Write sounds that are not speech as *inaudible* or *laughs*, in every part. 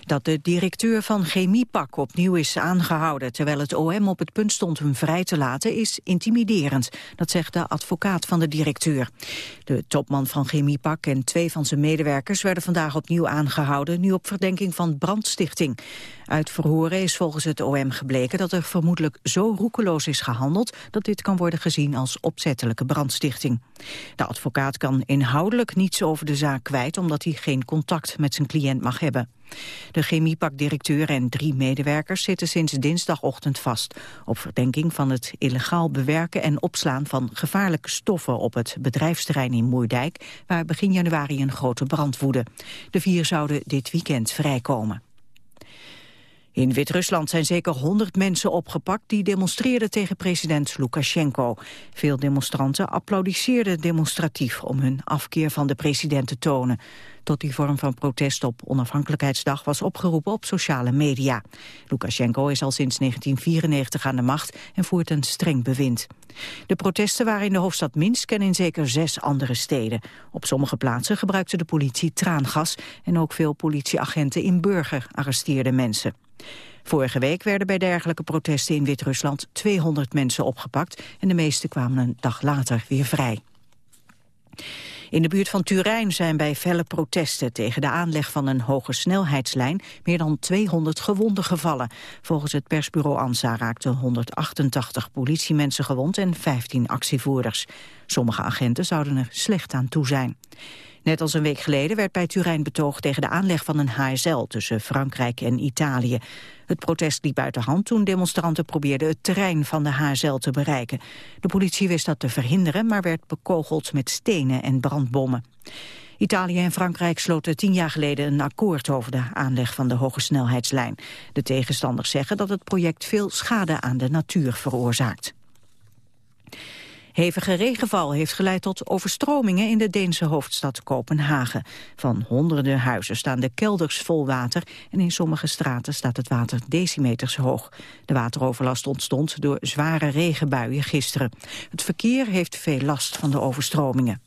Dat de directeur van Chemiepak opnieuw is aangehouden... terwijl het OM op het punt stond hem vrij te laten... is intimiderend, dat zegt de advocaat van de directeur. De topman van Chemiepak en twee van zijn medewerkers... werden vandaag opnieuw aangehouden, nu op verdenking van brandstichting. Uit verhoren is volgens het OM gebleken dat er vermoedelijk zo roekeloos is gehandeld... dat dit kan worden gezien als opzettelijke brandstichting. De advocaat kan inhoudelijk niets over de zaak kwijt... omdat hij geen contact met zijn cliënt mag hebben. De chemiepak-directeur en drie medewerkers zitten sinds dinsdagochtend vast... op verdenking van het illegaal bewerken en opslaan van gevaarlijke stoffen... op het bedrijfsterrein in Moerdijk, waar begin januari een grote brand woedde. De vier zouden dit weekend vrijkomen. In Wit-Rusland zijn zeker 100 mensen opgepakt die demonstreerden tegen president Lukashenko. Veel demonstranten applaudisseerden demonstratief om hun afkeer van de president te tonen. Tot die vorm van protest op onafhankelijkheidsdag was opgeroepen op sociale media. Lukashenko is al sinds 1994 aan de macht en voert een streng bewind. De protesten waren in de hoofdstad Minsk en in zeker zes andere steden. Op sommige plaatsen gebruikte de politie traangas en ook veel politieagenten in Burger arresteerden mensen. Vorige week werden bij dergelijke protesten in Wit-Rusland 200 mensen opgepakt en de meeste kwamen een dag later weer vrij. In de buurt van Turijn zijn bij felle protesten tegen de aanleg van een hoge snelheidslijn meer dan 200 gewonden gevallen. Volgens het persbureau ANSA raakten 188 politiemensen gewond en 15 actievoerders. Sommige agenten zouden er slecht aan toe zijn. Net als een week geleden werd bij Turijn betoogd tegen de aanleg van een HSL tussen Frankrijk en Italië. Het protest liep uit de hand toen demonstranten probeerden het terrein van de HSL te bereiken. De politie wist dat te verhinderen, maar werd bekogeld met stenen en brandbommen. Italië en Frankrijk sloten tien jaar geleden een akkoord over de aanleg van de hoge snelheidslijn. De tegenstanders zeggen dat het project veel schade aan de natuur veroorzaakt. Hevige regenval heeft geleid tot overstromingen in de Deense hoofdstad Kopenhagen. Van honderden huizen staan de kelders vol water en in sommige straten staat het water decimeters hoog. De wateroverlast ontstond door zware regenbuien gisteren. Het verkeer heeft veel last van de overstromingen.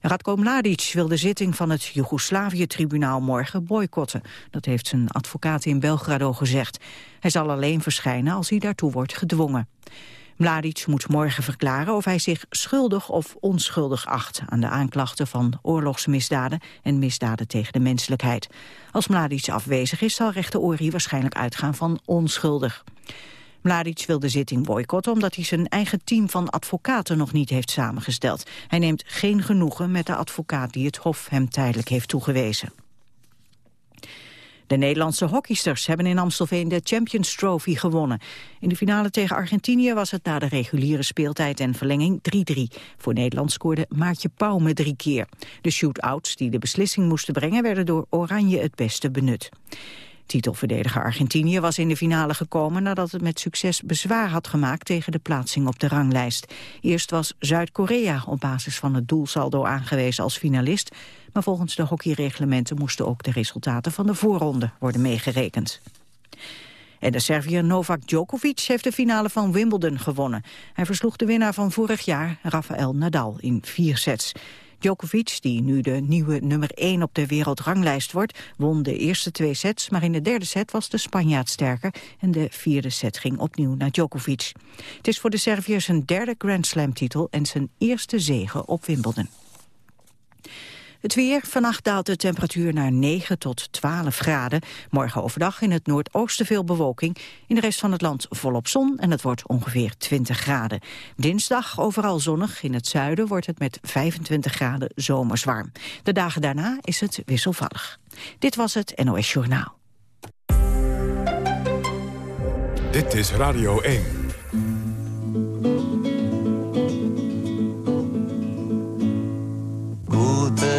Radko Mladic wil de zitting van het Joegoslavië-tribunaal morgen boycotten. Dat heeft zijn advocaat in Belgrado gezegd. Hij zal alleen verschijnen als hij daartoe wordt gedwongen. Mladic moet morgen verklaren of hij zich schuldig of onschuldig acht... aan de aanklachten van oorlogsmisdaden en misdaden tegen de menselijkheid. Als Mladic afwezig is, zal rechter Ori waarschijnlijk uitgaan van onschuldig. Mladic wil de zitting boycotten omdat hij zijn eigen team van advocaten nog niet heeft samengesteld. Hij neemt geen genoegen met de advocaat die het Hof hem tijdelijk heeft toegewezen. De Nederlandse hockeysters hebben in Amstelveen de Champions Trophy gewonnen. In de finale tegen Argentinië was het na de reguliere speeltijd en verlenging 3-3. Voor Nederland scoorde Maartje Pauwme drie keer. De shootouts die de beslissing moesten brengen werden door Oranje het beste benut. Titelverdediger Argentinië was in de finale gekomen nadat het met succes bezwaar had gemaakt tegen de plaatsing op de ranglijst. Eerst was Zuid-Korea op basis van het doelsaldo aangewezen als finalist, maar volgens de hockeyreglementen moesten ook de resultaten van de voorronde worden meegerekend. En de Serviër Novak Djokovic heeft de finale van Wimbledon gewonnen. Hij versloeg de winnaar van vorig jaar, Rafael Nadal, in vier sets. Djokovic, die nu de nieuwe nummer 1 op de wereldranglijst wordt, won de eerste twee sets, maar in de derde set was de Spanjaard sterker en de vierde set ging opnieuw naar Djokovic. Het is voor de Serviër zijn derde Grand Slam titel en zijn eerste zege op Wimbledon. Het weer. Vannacht daalt de temperatuur naar 9 tot 12 graden. Morgen overdag in het noordoosten veel bewolking. In de rest van het land volop zon en het wordt ongeveer 20 graden. Dinsdag overal zonnig. In het zuiden wordt het met 25 graden zomerswarm. De dagen daarna is het wisselvallig. Dit was het NOS Journaal. Dit is Radio 1.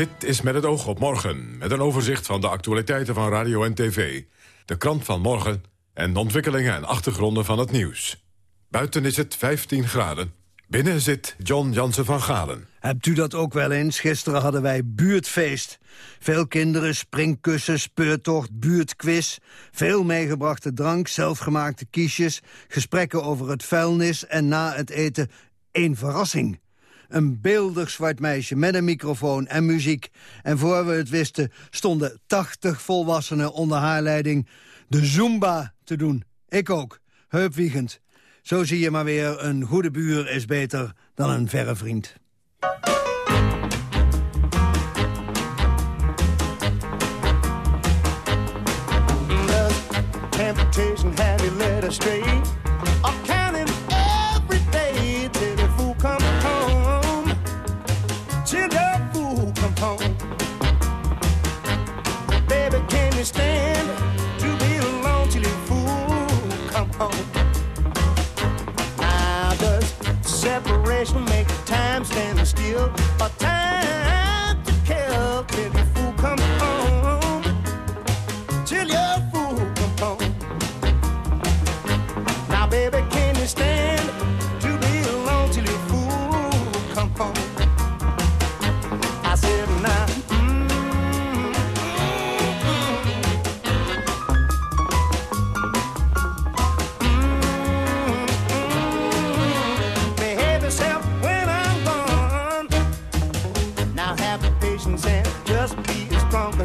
Dit is met het oog op morgen, met een overzicht van de actualiteiten van radio en tv. De krant van morgen en de ontwikkelingen en achtergronden van het nieuws. Buiten is het 15 graden. Binnen zit John Jansen van Galen. Hebt u dat ook wel eens? Gisteren hadden wij buurtfeest. Veel kinderen, springkussen, speurtocht, buurtquiz. Veel meegebrachte drank, zelfgemaakte kiesjes... gesprekken over het vuilnis en na het eten één verrassing. Een beeldig zwart meisje met een microfoon en muziek. En voor we het wisten stonden 80 volwassenen onder haar leiding... de Zumba te doen. Ik ook, heupwiegend. Zo zie je maar weer, een goede buur is beter dan een verre vriend. Temptation?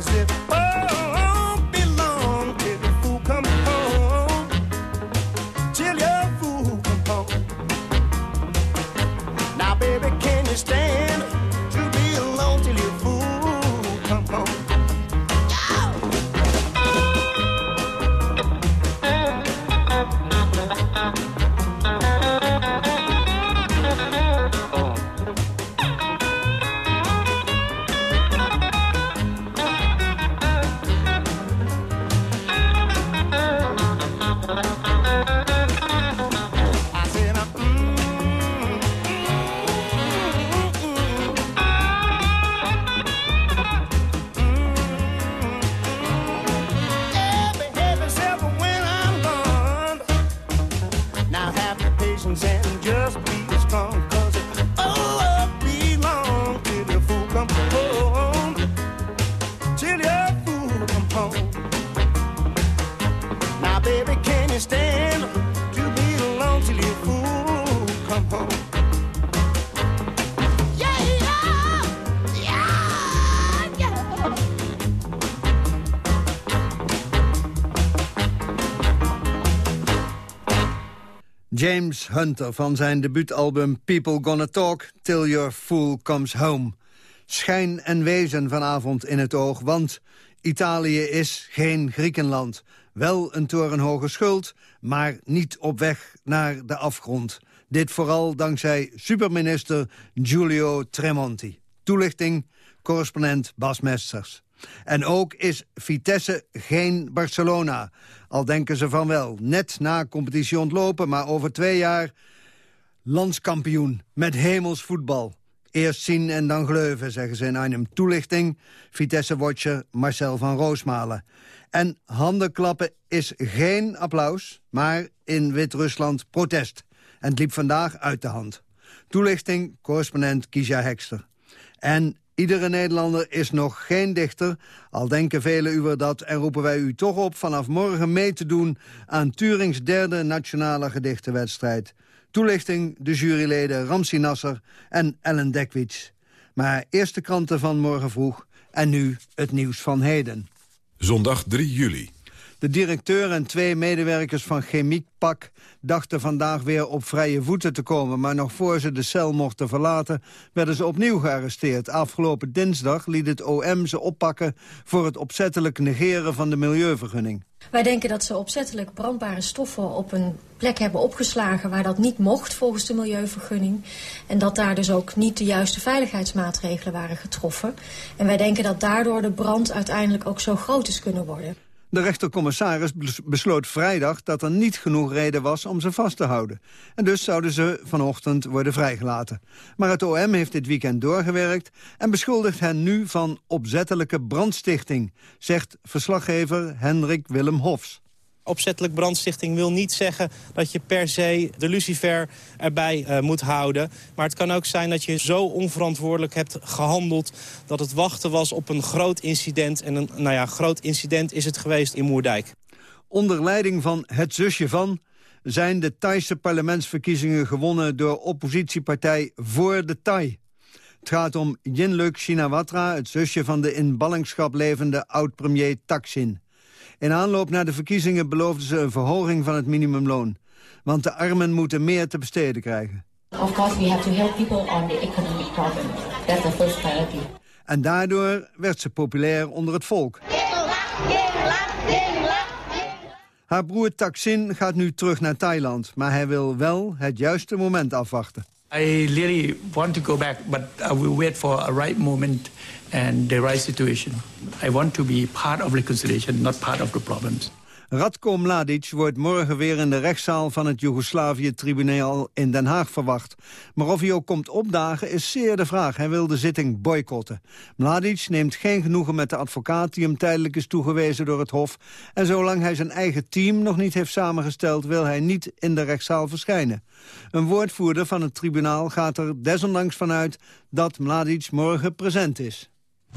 as James Hunter van zijn debuutalbum People Gonna Talk Till Your Fool Comes Home. Schijn en wezen vanavond in het oog, want Italië is geen Griekenland. Wel een torenhoge schuld, maar niet op weg naar de afgrond. Dit vooral dankzij superminister Giulio Tremonti. Toelichting, correspondent Bas Mesters. En ook is Vitesse geen Barcelona. Al denken ze van wel. Net na competitie ontlopen, maar over twee jaar landskampioen met hemels voetbal. Eerst zien en dan gleuven, zeggen ze in een toelichting. Vitesse-watcher Marcel van Roosmalen. En handenklappen is geen applaus, maar in Wit-Rusland protest. En het liep vandaag uit de hand. Toelichting, correspondent Kisha Hekster. En iedere Nederlander is nog geen dichter, al denken velen uwer dat... en roepen wij u toch op vanaf morgen mee te doen... aan Turings derde nationale gedichtenwedstrijd. Toelichting de juryleden Ramsi Nasser en Ellen Dekwits. Maar eerst de kranten van morgen vroeg en nu het nieuws van heden. Zondag 3 juli. De directeur en twee medewerkers van Chemiekpak dachten vandaag weer op vrije voeten te komen. Maar nog voor ze de cel mochten verlaten, werden ze opnieuw gearresteerd. Afgelopen dinsdag liet het OM ze oppakken voor het opzettelijk negeren van de milieuvergunning. Wij denken dat ze opzettelijk brandbare stoffen op een plek hebben opgeslagen waar dat niet mocht volgens de milieuvergunning. En dat daar dus ook niet de juiste veiligheidsmaatregelen waren getroffen. En wij denken dat daardoor de brand uiteindelijk ook zo groot is kunnen worden. De rechtercommissaris besloot vrijdag dat er niet genoeg reden was om ze vast te houden. En dus zouden ze vanochtend worden vrijgelaten. Maar het OM heeft dit weekend doorgewerkt en beschuldigt hen nu van opzettelijke brandstichting, zegt verslaggever Hendrik Willem Hofs. Opzettelijk brandstichting wil niet zeggen dat je per se de lucifer erbij uh, moet houden. Maar het kan ook zijn dat je zo onverantwoordelijk hebt gehandeld... dat het wachten was op een groot incident. En een nou ja, groot incident is het geweest in Moerdijk. Onder leiding van het zusje van zijn de Thaise parlementsverkiezingen gewonnen... door oppositiepartij Voor de Thai. Het gaat om Yingluck Shinawatra, het zusje van de in ballingschap levende oud-premier Thaksin. In aanloop naar de verkiezingen beloofden ze een verhoging van het minimumloon. Want de armen moeten meer te besteden krijgen. Of course we have to help people on the economic problem. That's the first priority. En daardoor werd ze populair onder het volk. Haar broer Taksin gaat nu terug naar Thailand, maar hij wil wel het juiste moment afwachten. I really want to go back, but I will wait for a right moment and the right situation. I want to be part of reconciliation, not part of the problems. Radko Mladic wordt morgen weer in de rechtszaal van het Joegoslavië-tribunaal in Den Haag verwacht. Maar of hij ook komt opdagen is zeer de vraag. Hij wil de zitting boycotten. Mladic neemt geen genoegen met de advocaat die hem tijdelijk is toegewezen door het Hof. En zolang hij zijn eigen team nog niet heeft samengesteld wil hij niet in de rechtszaal verschijnen. Een woordvoerder van het tribunaal gaat er desondanks vanuit dat Mladic morgen present is.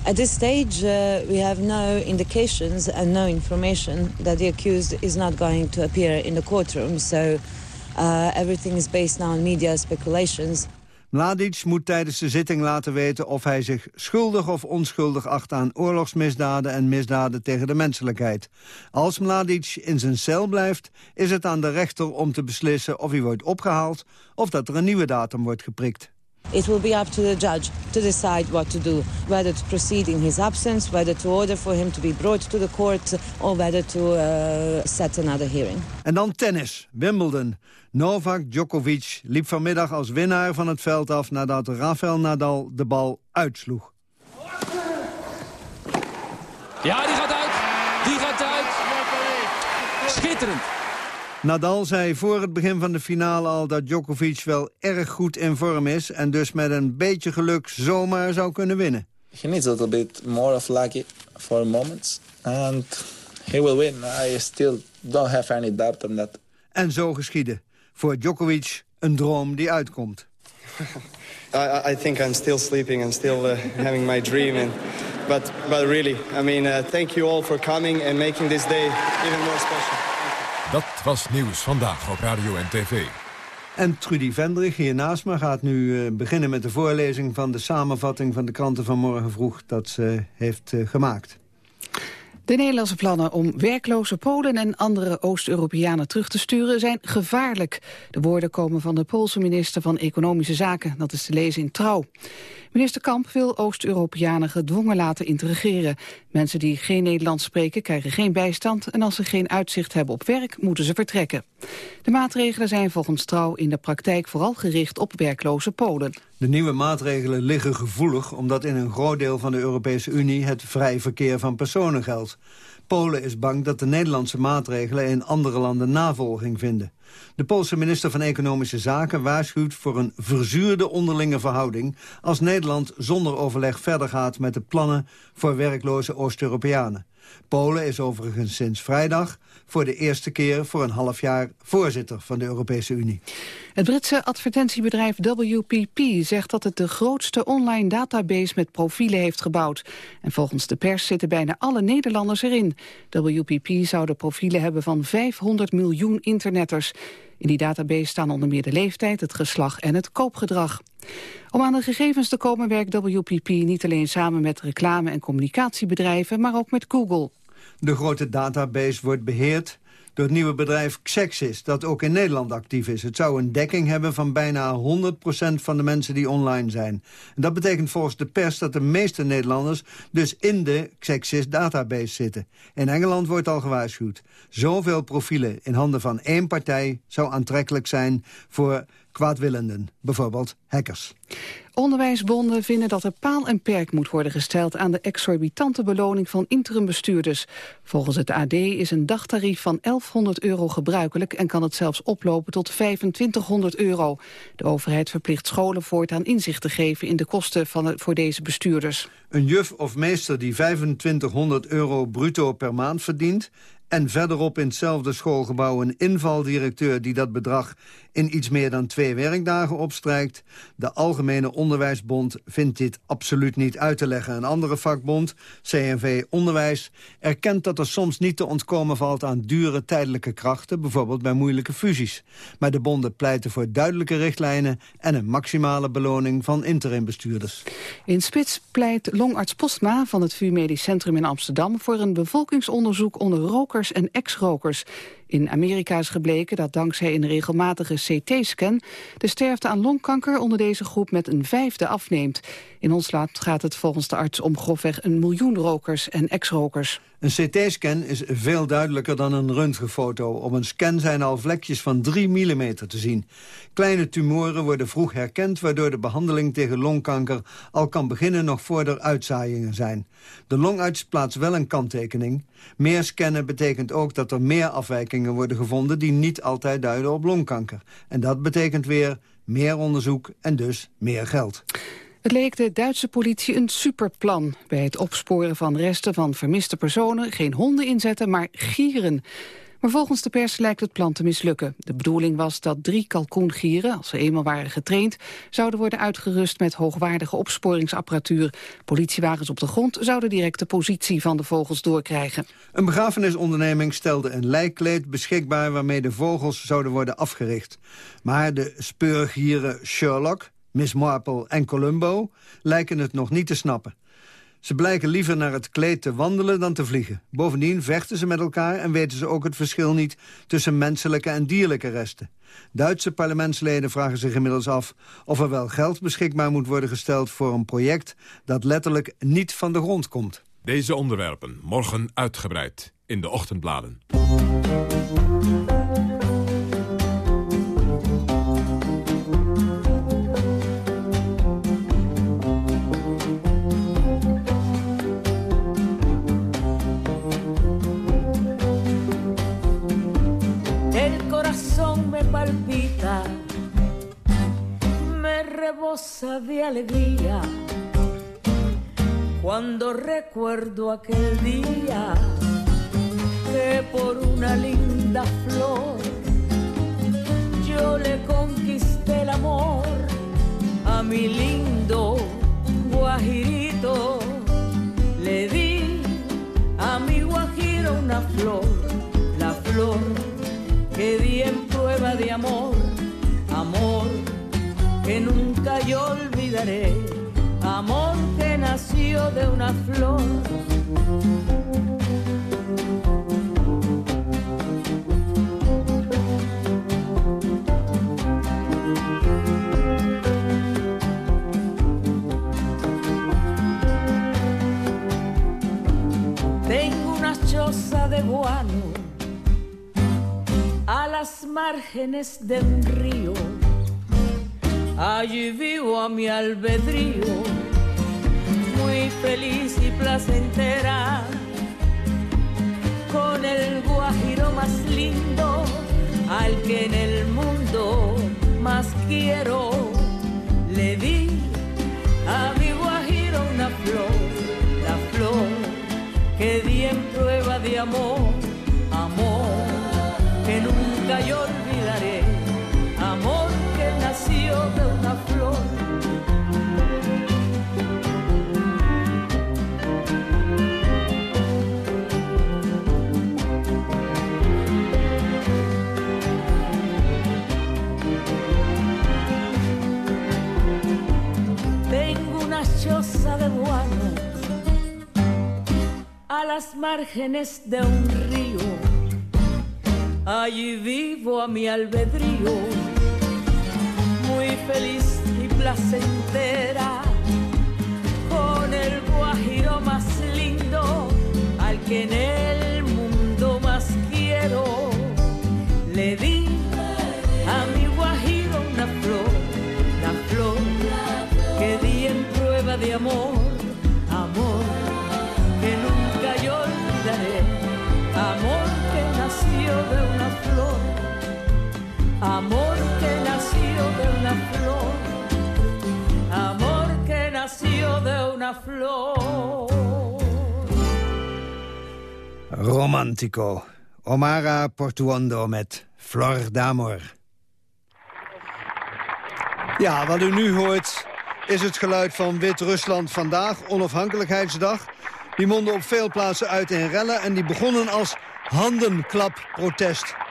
At this stage, uh, we have no indications and no information that the accused is not going to appear in the courtroom. So uh, everything is based now on media speculations. Mladic moet tijdens de zitting laten weten of hij zich schuldig of onschuldig acht aan oorlogsmisdaden en misdaden tegen de menselijkheid. Als Mladic in zijn cel blijft, is het aan de rechter om te beslissen of hij wordt opgehaald of dat er een nieuwe datum wordt geprikt. It will be up to the judge to decide what to do, whether to proceed in his absence, whether to order for him to be brought to the court or whether to uh, set another hearing. En dan tennis, Wimbledon. Novak Djokovic liep vanmiddag als winnaar van het veld af nadat Rafael Nadal de bal uitsloeg. Ja, die gaat uit. Die gaat uit. Schitterend. Nadal zei voor het begin van de finale al dat Djokovic wel erg goed in vorm is... en dus met een beetje geluk zomaar zou kunnen winnen. He needs a little bit more of lucky for moments. And he will win. I still don't have any doubt on that. En zo geschiedde. Voor Djokovic een droom die uitkomt. *laughs* I, I think I'm still sleeping and still uh, having my dream. And, but, but really, I mean, uh, thank you all for coming and making this day even more special. Dat was Nieuws Vandaag op Radio en TV. En Trudy Vendrich hier naast me gaat nu uh, beginnen met de voorlezing... van de samenvatting van de kranten van morgen vroeg dat ze heeft uh, gemaakt. De Nederlandse plannen om werkloze Polen en andere Oost-Europeanen terug te sturen zijn gevaarlijk. De woorden komen van de Poolse minister van Economische Zaken. Dat is te lezen in Trouw. Minister Kamp wil Oost-Europeanen gedwongen laten integreren. Mensen die geen Nederlands spreken krijgen geen bijstand... en als ze geen uitzicht hebben op werk, moeten ze vertrekken. De maatregelen zijn volgens Trouw in de praktijk vooral gericht op werkloze Polen. De nieuwe maatregelen liggen gevoelig... omdat in een groot deel van de Europese Unie het vrij verkeer van personen geldt. Polen is bang dat de Nederlandse maatregelen in andere landen navolging vinden. De Poolse minister van Economische Zaken waarschuwt voor een verzuurde onderlinge verhouding... als Nederland zonder overleg verder gaat met de plannen voor werkloze Oost-Europeanen. Polen is overigens sinds vrijdag voor de eerste keer voor een half jaar voorzitter van de Europese Unie. Het Britse advertentiebedrijf WPP zegt dat het de grootste online database met profielen heeft gebouwd. En volgens de pers zitten bijna alle Nederlanders erin. WPP zou de profielen hebben van 500 miljoen internetters. In die database staan onder meer de leeftijd, het geslacht en het koopgedrag. Om aan de gegevens te komen werkt WPP niet alleen samen met reclame- en communicatiebedrijven, maar ook met Google. De grote database wordt beheerd door het nieuwe bedrijf Xexis, dat ook in Nederland actief is. Het zou een dekking hebben van bijna 100% van de mensen die online zijn. En dat betekent volgens de pers dat de meeste Nederlanders dus in de Xexis database zitten. In Engeland wordt al gewaarschuwd. Zoveel profielen in handen van één partij zou aantrekkelijk zijn voor kwaadwillenden, bijvoorbeeld hackers. Onderwijsbonden vinden dat er paal en perk moet worden gesteld aan de exorbitante beloning van interimbestuurders. Volgens het AD is een dagtarief van 1100 euro gebruikelijk en kan het zelfs oplopen tot 2500 euro. De overheid verplicht scholen voortaan inzicht te geven in de kosten van het, voor deze bestuurders. Een juf of meester die 2500 euro bruto per maand verdient en verderop in hetzelfde schoolgebouw een invaldirecteur die dat bedrag in iets meer dan twee werkdagen opstrijkt. De Algemene Onderwijsbond vindt dit absoluut niet uit te leggen. Een andere vakbond, CNV Onderwijs, erkent dat er soms niet te ontkomen valt aan dure tijdelijke krachten, bijvoorbeeld bij moeilijke fusies. Maar de bonden pleiten voor duidelijke richtlijnen en een maximale beloning van interimbestuurders. In Spits pleit longarts Postma van het VU Medisch Centrum in Amsterdam voor een bevolkingsonderzoek onder rokers en ex-rokers. In Amerika is gebleken dat dankzij een regelmatige CT-scan... de sterfte aan longkanker onder deze groep met een vijfde afneemt. In ons land gaat het volgens de arts om grofweg een miljoen rokers en ex-rokers. Een CT-scan is veel duidelijker dan een röntgenfoto. Op een scan zijn al vlekjes van 3 mm te zien. Kleine tumoren worden vroeg herkend... waardoor de behandeling tegen longkanker al kan beginnen... nog voor er uitzaaiingen zijn. De longarts plaatst wel een kanttekening. Meer scannen betekent ook dat er meer afwijkingen worden gevonden... die niet altijd duiden op longkanker. En dat betekent weer meer onderzoek en dus meer geld. Het leek de Duitse politie een superplan. Bij het opsporen van resten van vermiste personen geen honden inzetten, maar gieren. Maar volgens de pers lijkt het plan te mislukken. De bedoeling was dat drie kalkoengieren, als ze eenmaal waren getraind... zouden worden uitgerust met hoogwaardige opsporingsapparatuur. Politiewagens op de grond zouden direct de positie van de vogels doorkrijgen. Een begrafenisonderneming stelde een lijkkleed beschikbaar... waarmee de vogels zouden worden afgericht. Maar de speurgieren Sherlock, Miss Marple en Columbo lijken het nog niet te snappen. Ze blijken liever naar het kleed te wandelen dan te vliegen. Bovendien vechten ze met elkaar en weten ze ook het verschil niet... tussen menselijke en dierlijke resten. Duitse parlementsleden vragen zich inmiddels af... of er wel geld beschikbaar moet worden gesteld voor een project... dat letterlijk niet van de grond komt. Deze onderwerpen morgen uitgebreid in de ochtendbladen. Rebosa de alegría cuando recuerdo aquel día que por una linda flor yo le conquisté el amor a mi lindo guajirito. Le di a mi guajiro una flor, la flor que di en prueba de amor, amor que nunca yo olvidaré, amor que nació de una flor. Tengo una choza de guano a las márgenes de un río. Allí vivo a mi albedrío, muy feliz y placentera, con el guajiro más lindo, al que en el mundo más márgenes de un río, allí vivo a mi albedrío, muy feliz y placentera, con el guajiro más lindo, al que en el mundo más quiero, le di a mi guajiro una flor, la flor que di en prueba de amor. amor que nació de una flor, amor que nació de una flor. Romantico, Omara Portuondo met Flor d'Amor. Ja, wat u nu hoort is het geluid van Wit-Rusland vandaag, onafhankelijkheidsdag. Die monden op veel plaatsen uit in rellen en die begonnen als handenklapprotest.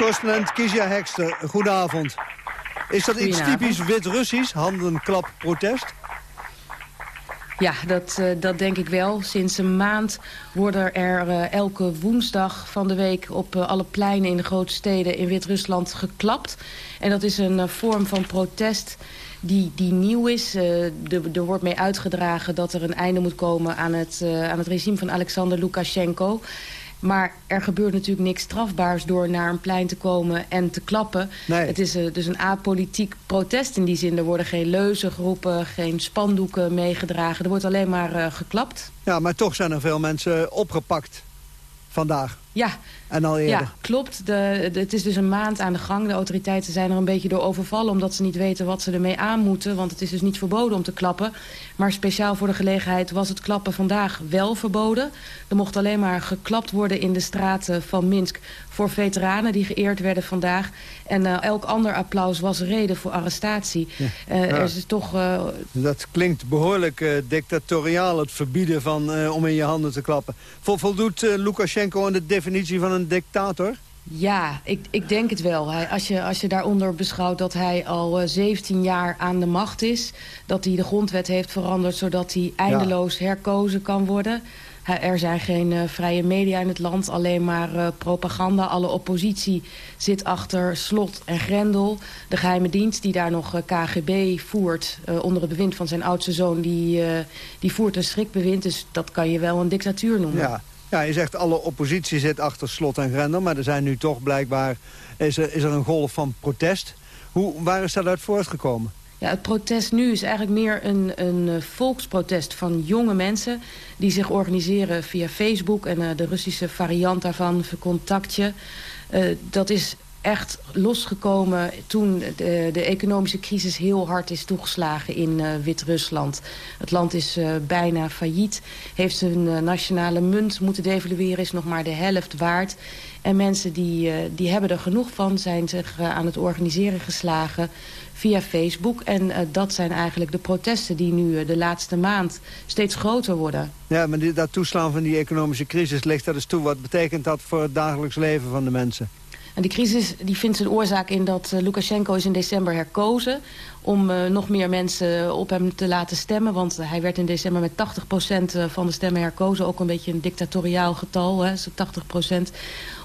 Correspondent Kizia Hekster, goedenavond. Is dat iets typisch Wit-Russisch, handenklapprotest? Ja, dat, eh, dat denk ik wel. Sinds een maand worden er eh, elke woensdag van de week... op eh, alle pleinen in de grote steden in Wit-Rusland geklapt. En dat is een vorm van protest die, die nieuw is. Er, wordt mee uitgedragen dat er een einde moet komen... aan het, aan het regime van Alexander Lukashenko... Maar er gebeurt natuurlijk niks strafbaars door naar een plein te komen en te klappen. Nee. Het is eh, dus een apolitiek protest in die zin. Er worden geen leuzen geroepen, geen spandoeken meegedragen. Er wordt alleen maar eh, geklapt. Ja, maar toch zijn er veel mensen opgepakt vandaag. Ja, En al ja klopt. De, de- het is dus een maand aan de gang. De autoriteiten zijn er een beetje door overvallen... omdat ze niet weten wat ze ermee aan moeten. Want het is dus niet verboden om te klappen. Maar speciaal voor de gelegenheid was het klappen vandaag wel verboden. Er mocht alleen maar geklapt worden in de straten van Minsk... voor veteranen die geëerd werden vandaag. En eh, elk ander applaus was reden voor arrestatie. Eh, Ja. Er is toch... eh, Dat klinkt behoorlijk eh, dictatoriaal, het verbieden van, om in je handen te klappen. Vol, voldoet Lukashenko aan de definitie van een dictator? Ja, ik, ik denk het wel. Hij, als, je, als je daaronder beschouwt dat hij al eh, 17 jaar aan de macht is... dat hij de grondwet heeft veranderd zodat hij eindeloos herkozen kan worden... Er zijn geen eh, vrije media in het land, alleen maar eh, propaganda. Alle oppositie zit achter slot en grendel. De geheime dienst die daar nog eh, KGB voert onder het bewind van zijn oudste zoon... Die, die voert een schrikbewind, dus dat kan je wel een dictatuur noemen. Ja. ja, je zegt alle oppositie zit achter slot en grendel... maar er zijn nu toch blijkbaar is er, is er een golf van protest. Hoe, waar is dat uit voortgekomen? Ja, het protest nu is eigenlijk meer een, een eh, volksprotest van jonge mensen... die zich organiseren via Facebook en eh, de Russische variant daarvan, Vercontactje. Eh dat is echt losgekomen toen de, de economische crisis heel hard is toegeslagen in eh, Wit-Rusland. Het land is eh, bijna failliet, heeft zijn eh, nationale munt moeten devalueren... is nog maar de helft waard. En mensen die, die hebben er genoeg van, zijn zich aan het organiseren geslagen via Facebook. En dat zijn eigenlijk de protesten die nu de laatste maand steeds groter worden. Ja, maar die, dat toeslaan van die economische crisis ligt dat eens toe. Wat betekent dat voor het dagelijks leven van de mensen? En die crisis die vindt zijn oorzaak in dat eh, Lukashenko is in december herkozen... om eh, nog meer mensen op hem te laten stemmen. Want hij werd in december met 80% van de stemmen herkozen. Ook een beetje een dictatoriaal getal, hè, zo 80%.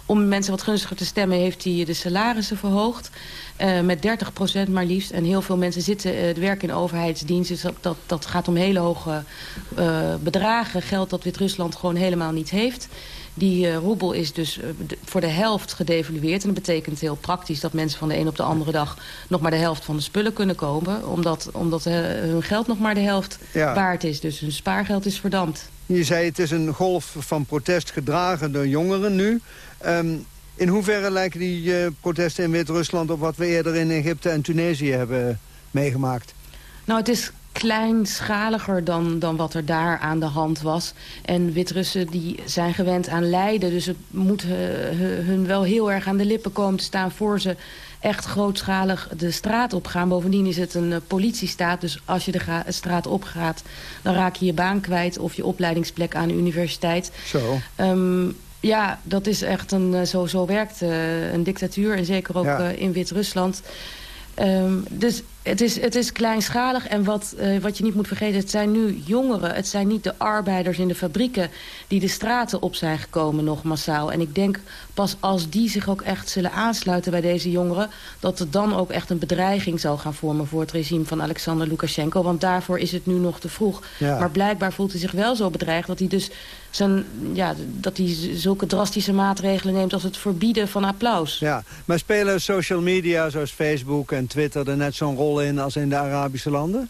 Om mensen wat gunstiger te stemmen heeft hij de salarissen verhoogd. eh, met 30% maar liefst. En heel veel mensen zitten eh, het werk in overheidsdienst. Dus dat, dat, gaat om hele hoge eh, bedragen. Geld dat Wit-Rusland gewoon helemaal niet heeft. Die eh, roebel is dus eh, de- voor de helft gedevalueerd. En dat betekent heel praktisch dat mensen van de een op de andere dag... nog maar de helft van de spullen kunnen kopen. Omdat, omdat eh, hun geld nog maar de helft Ja. waard is. Dus hun spaargeld is verdampt. Je zei het is een golf van protest gedragen door jongeren nu. Ehm, in hoeverre lijken die protesten in Wit-Rusland op wat we eerder in Egypte en Tunesië hebben meegemaakt? Nou, het is kleinschaliger dan, dan wat er daar aan de hand was. En Wit-Russen die zijn gewend aan lijden. Dus het moet eh, hu- hun wel heel erg aan de lippen komen te staan... voor ze echt grootschalig de straat op gaan. Bovendien is het een eh, politiestaat. Dus als je de straat opgaat, dan raak je je baan kwijt... of je opleidingsplek aan de universiteit. Zo. Ehm, ja, dat is echt een, eh, zo, zo werkt een dictatuur. En zeker ook Ja. in Wit-Rusland. Ehm, dus het is, het is kleinschalig. En wat, eh, wat je niet moet vergeten, het zijn nu jongeren. Het zijn niet de arbeiders in de fabrieken die de straten op zijn gekomen nog massaal. En ik denk pas als die zich ook echt zullen aansluiten bij deze jongeren... dat het dan ook echt een bedreiging zal gaan vormen voor het regime van Alexander Lukashenko. Want daarvoor is het nu nog te vroeg. Ja. Maar blijkbaar voelt hij zich wel zo bedreigd dat hij dus zijn, ja, dat hij zulke drastische maatregelen neemt als het verbieden van applaus. Ja, maar spelen social media zoals Facebook en Twitter er net zo'n rol in als in de Arabische landen?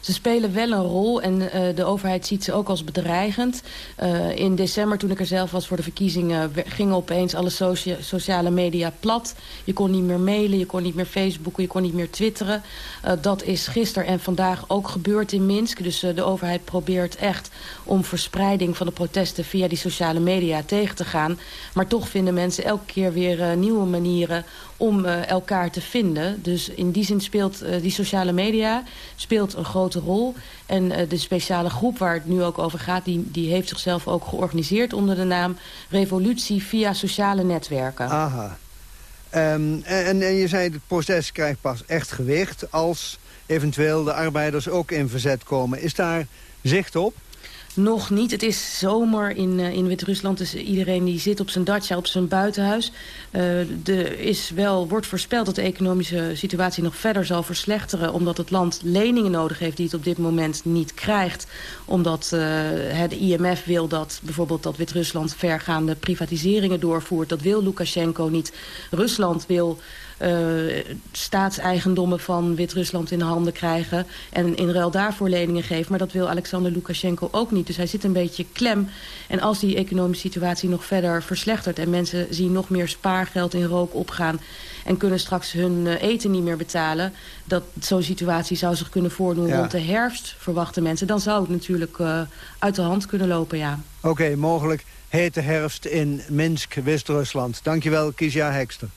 Ze spelen wel een rol en uh, de overheid ziet ze ook als bedreigend. Uh, in december, toen ik er zelf was voor de verkiezingen... gingen opeens alle socia sociale media plat. Je kon niet meer mailen, je kon niet meer Facebooken, je kon niet meer twitteren. Uh, dat is gisteren en vandaag ook gebeurd in Minsk. Dus de overheid probeert echt om verspreiding van de protesten... via die sociale media tegen te gaan. Maar toch vinden mensen elke keer weer nieuwe manieren om uh, elkaar te vinden. Dus in die zin speelt uh, die sociale media speelt een grote rol. En uh, de speciale groep waar het nu ook over gaat... Die, die heeft zichzelf ook georganiseerd onder de naam... Revolutie via sociale netwerken. Aha. Um, en, en je zei, het proces krijgt pas echt gewicht... als eventueel de arbeiders ook in verzet komen. Is daar zicht op? Nog niet. Het is zomer in, uh, in Wit-Rusland. Dus iedereen die zit op zijn dacha, op zijn buitenhuis. Uh, er is wel, wordt voorspeld dat de economische situatie nog verder zal verslechteren. Omdat het land leningen nodig heeft die het op dit moment niet krijgt. Omdat het IMF wil dat bijvoorbeeld dat Wit-Rusland vergaande privatiseringen doorvoert. Dat wil Lukashenko niet. Rusland wil staatseigendommen van Wit-Rusland in handen krijgen... en in ruil daarvoor leningen geven. Maar dat wil Alexander Lukashenko ook niet. Dus hij zit een beetje klem. En als die economische situatie nog verder verslechtert... en mensen zien nog meer spaargeld in rook opgaan... en kunnen straks hun uh, eten niet meer betalen... dat zo'n situatie zou zich kunnen voordoen ja. rond de herfst, verwachten mensen... dan zou het natuurlijk uh, uit de hand kunnen lopen, ja. Oké, okay, mogelijk hete herfst in Minsk, West-Rusland. Dankjewel, Kizia Hekster.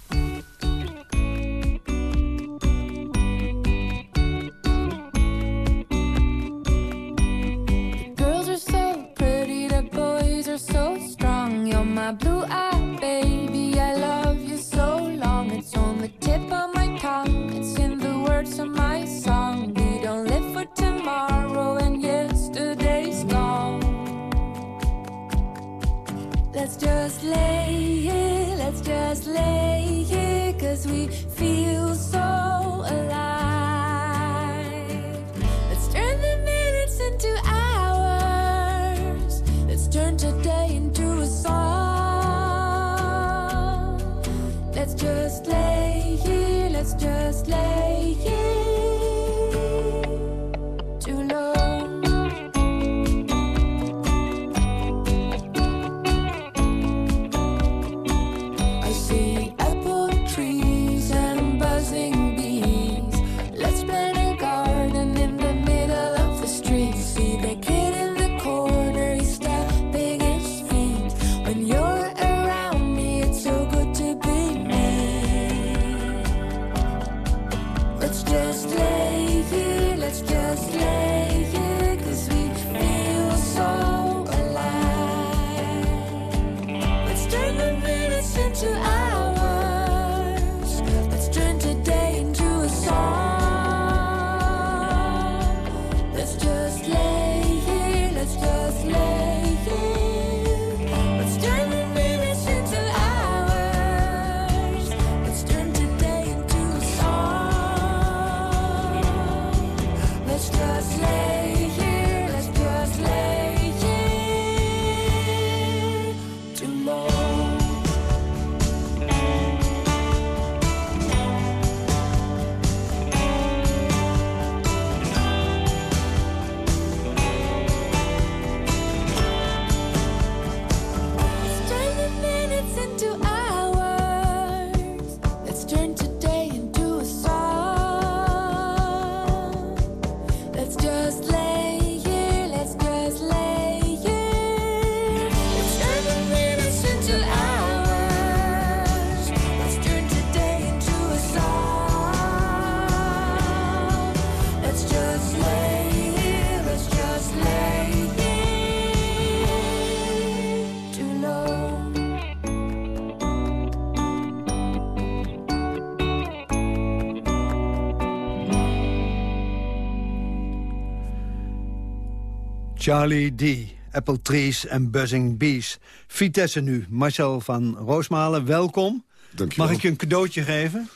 Charlie D., Apple Trees en Buzzing Bees. Vitesse nu. Marcel van Roosmalen, welkom. Dankjewel. Mag ik je een cadeautje geven?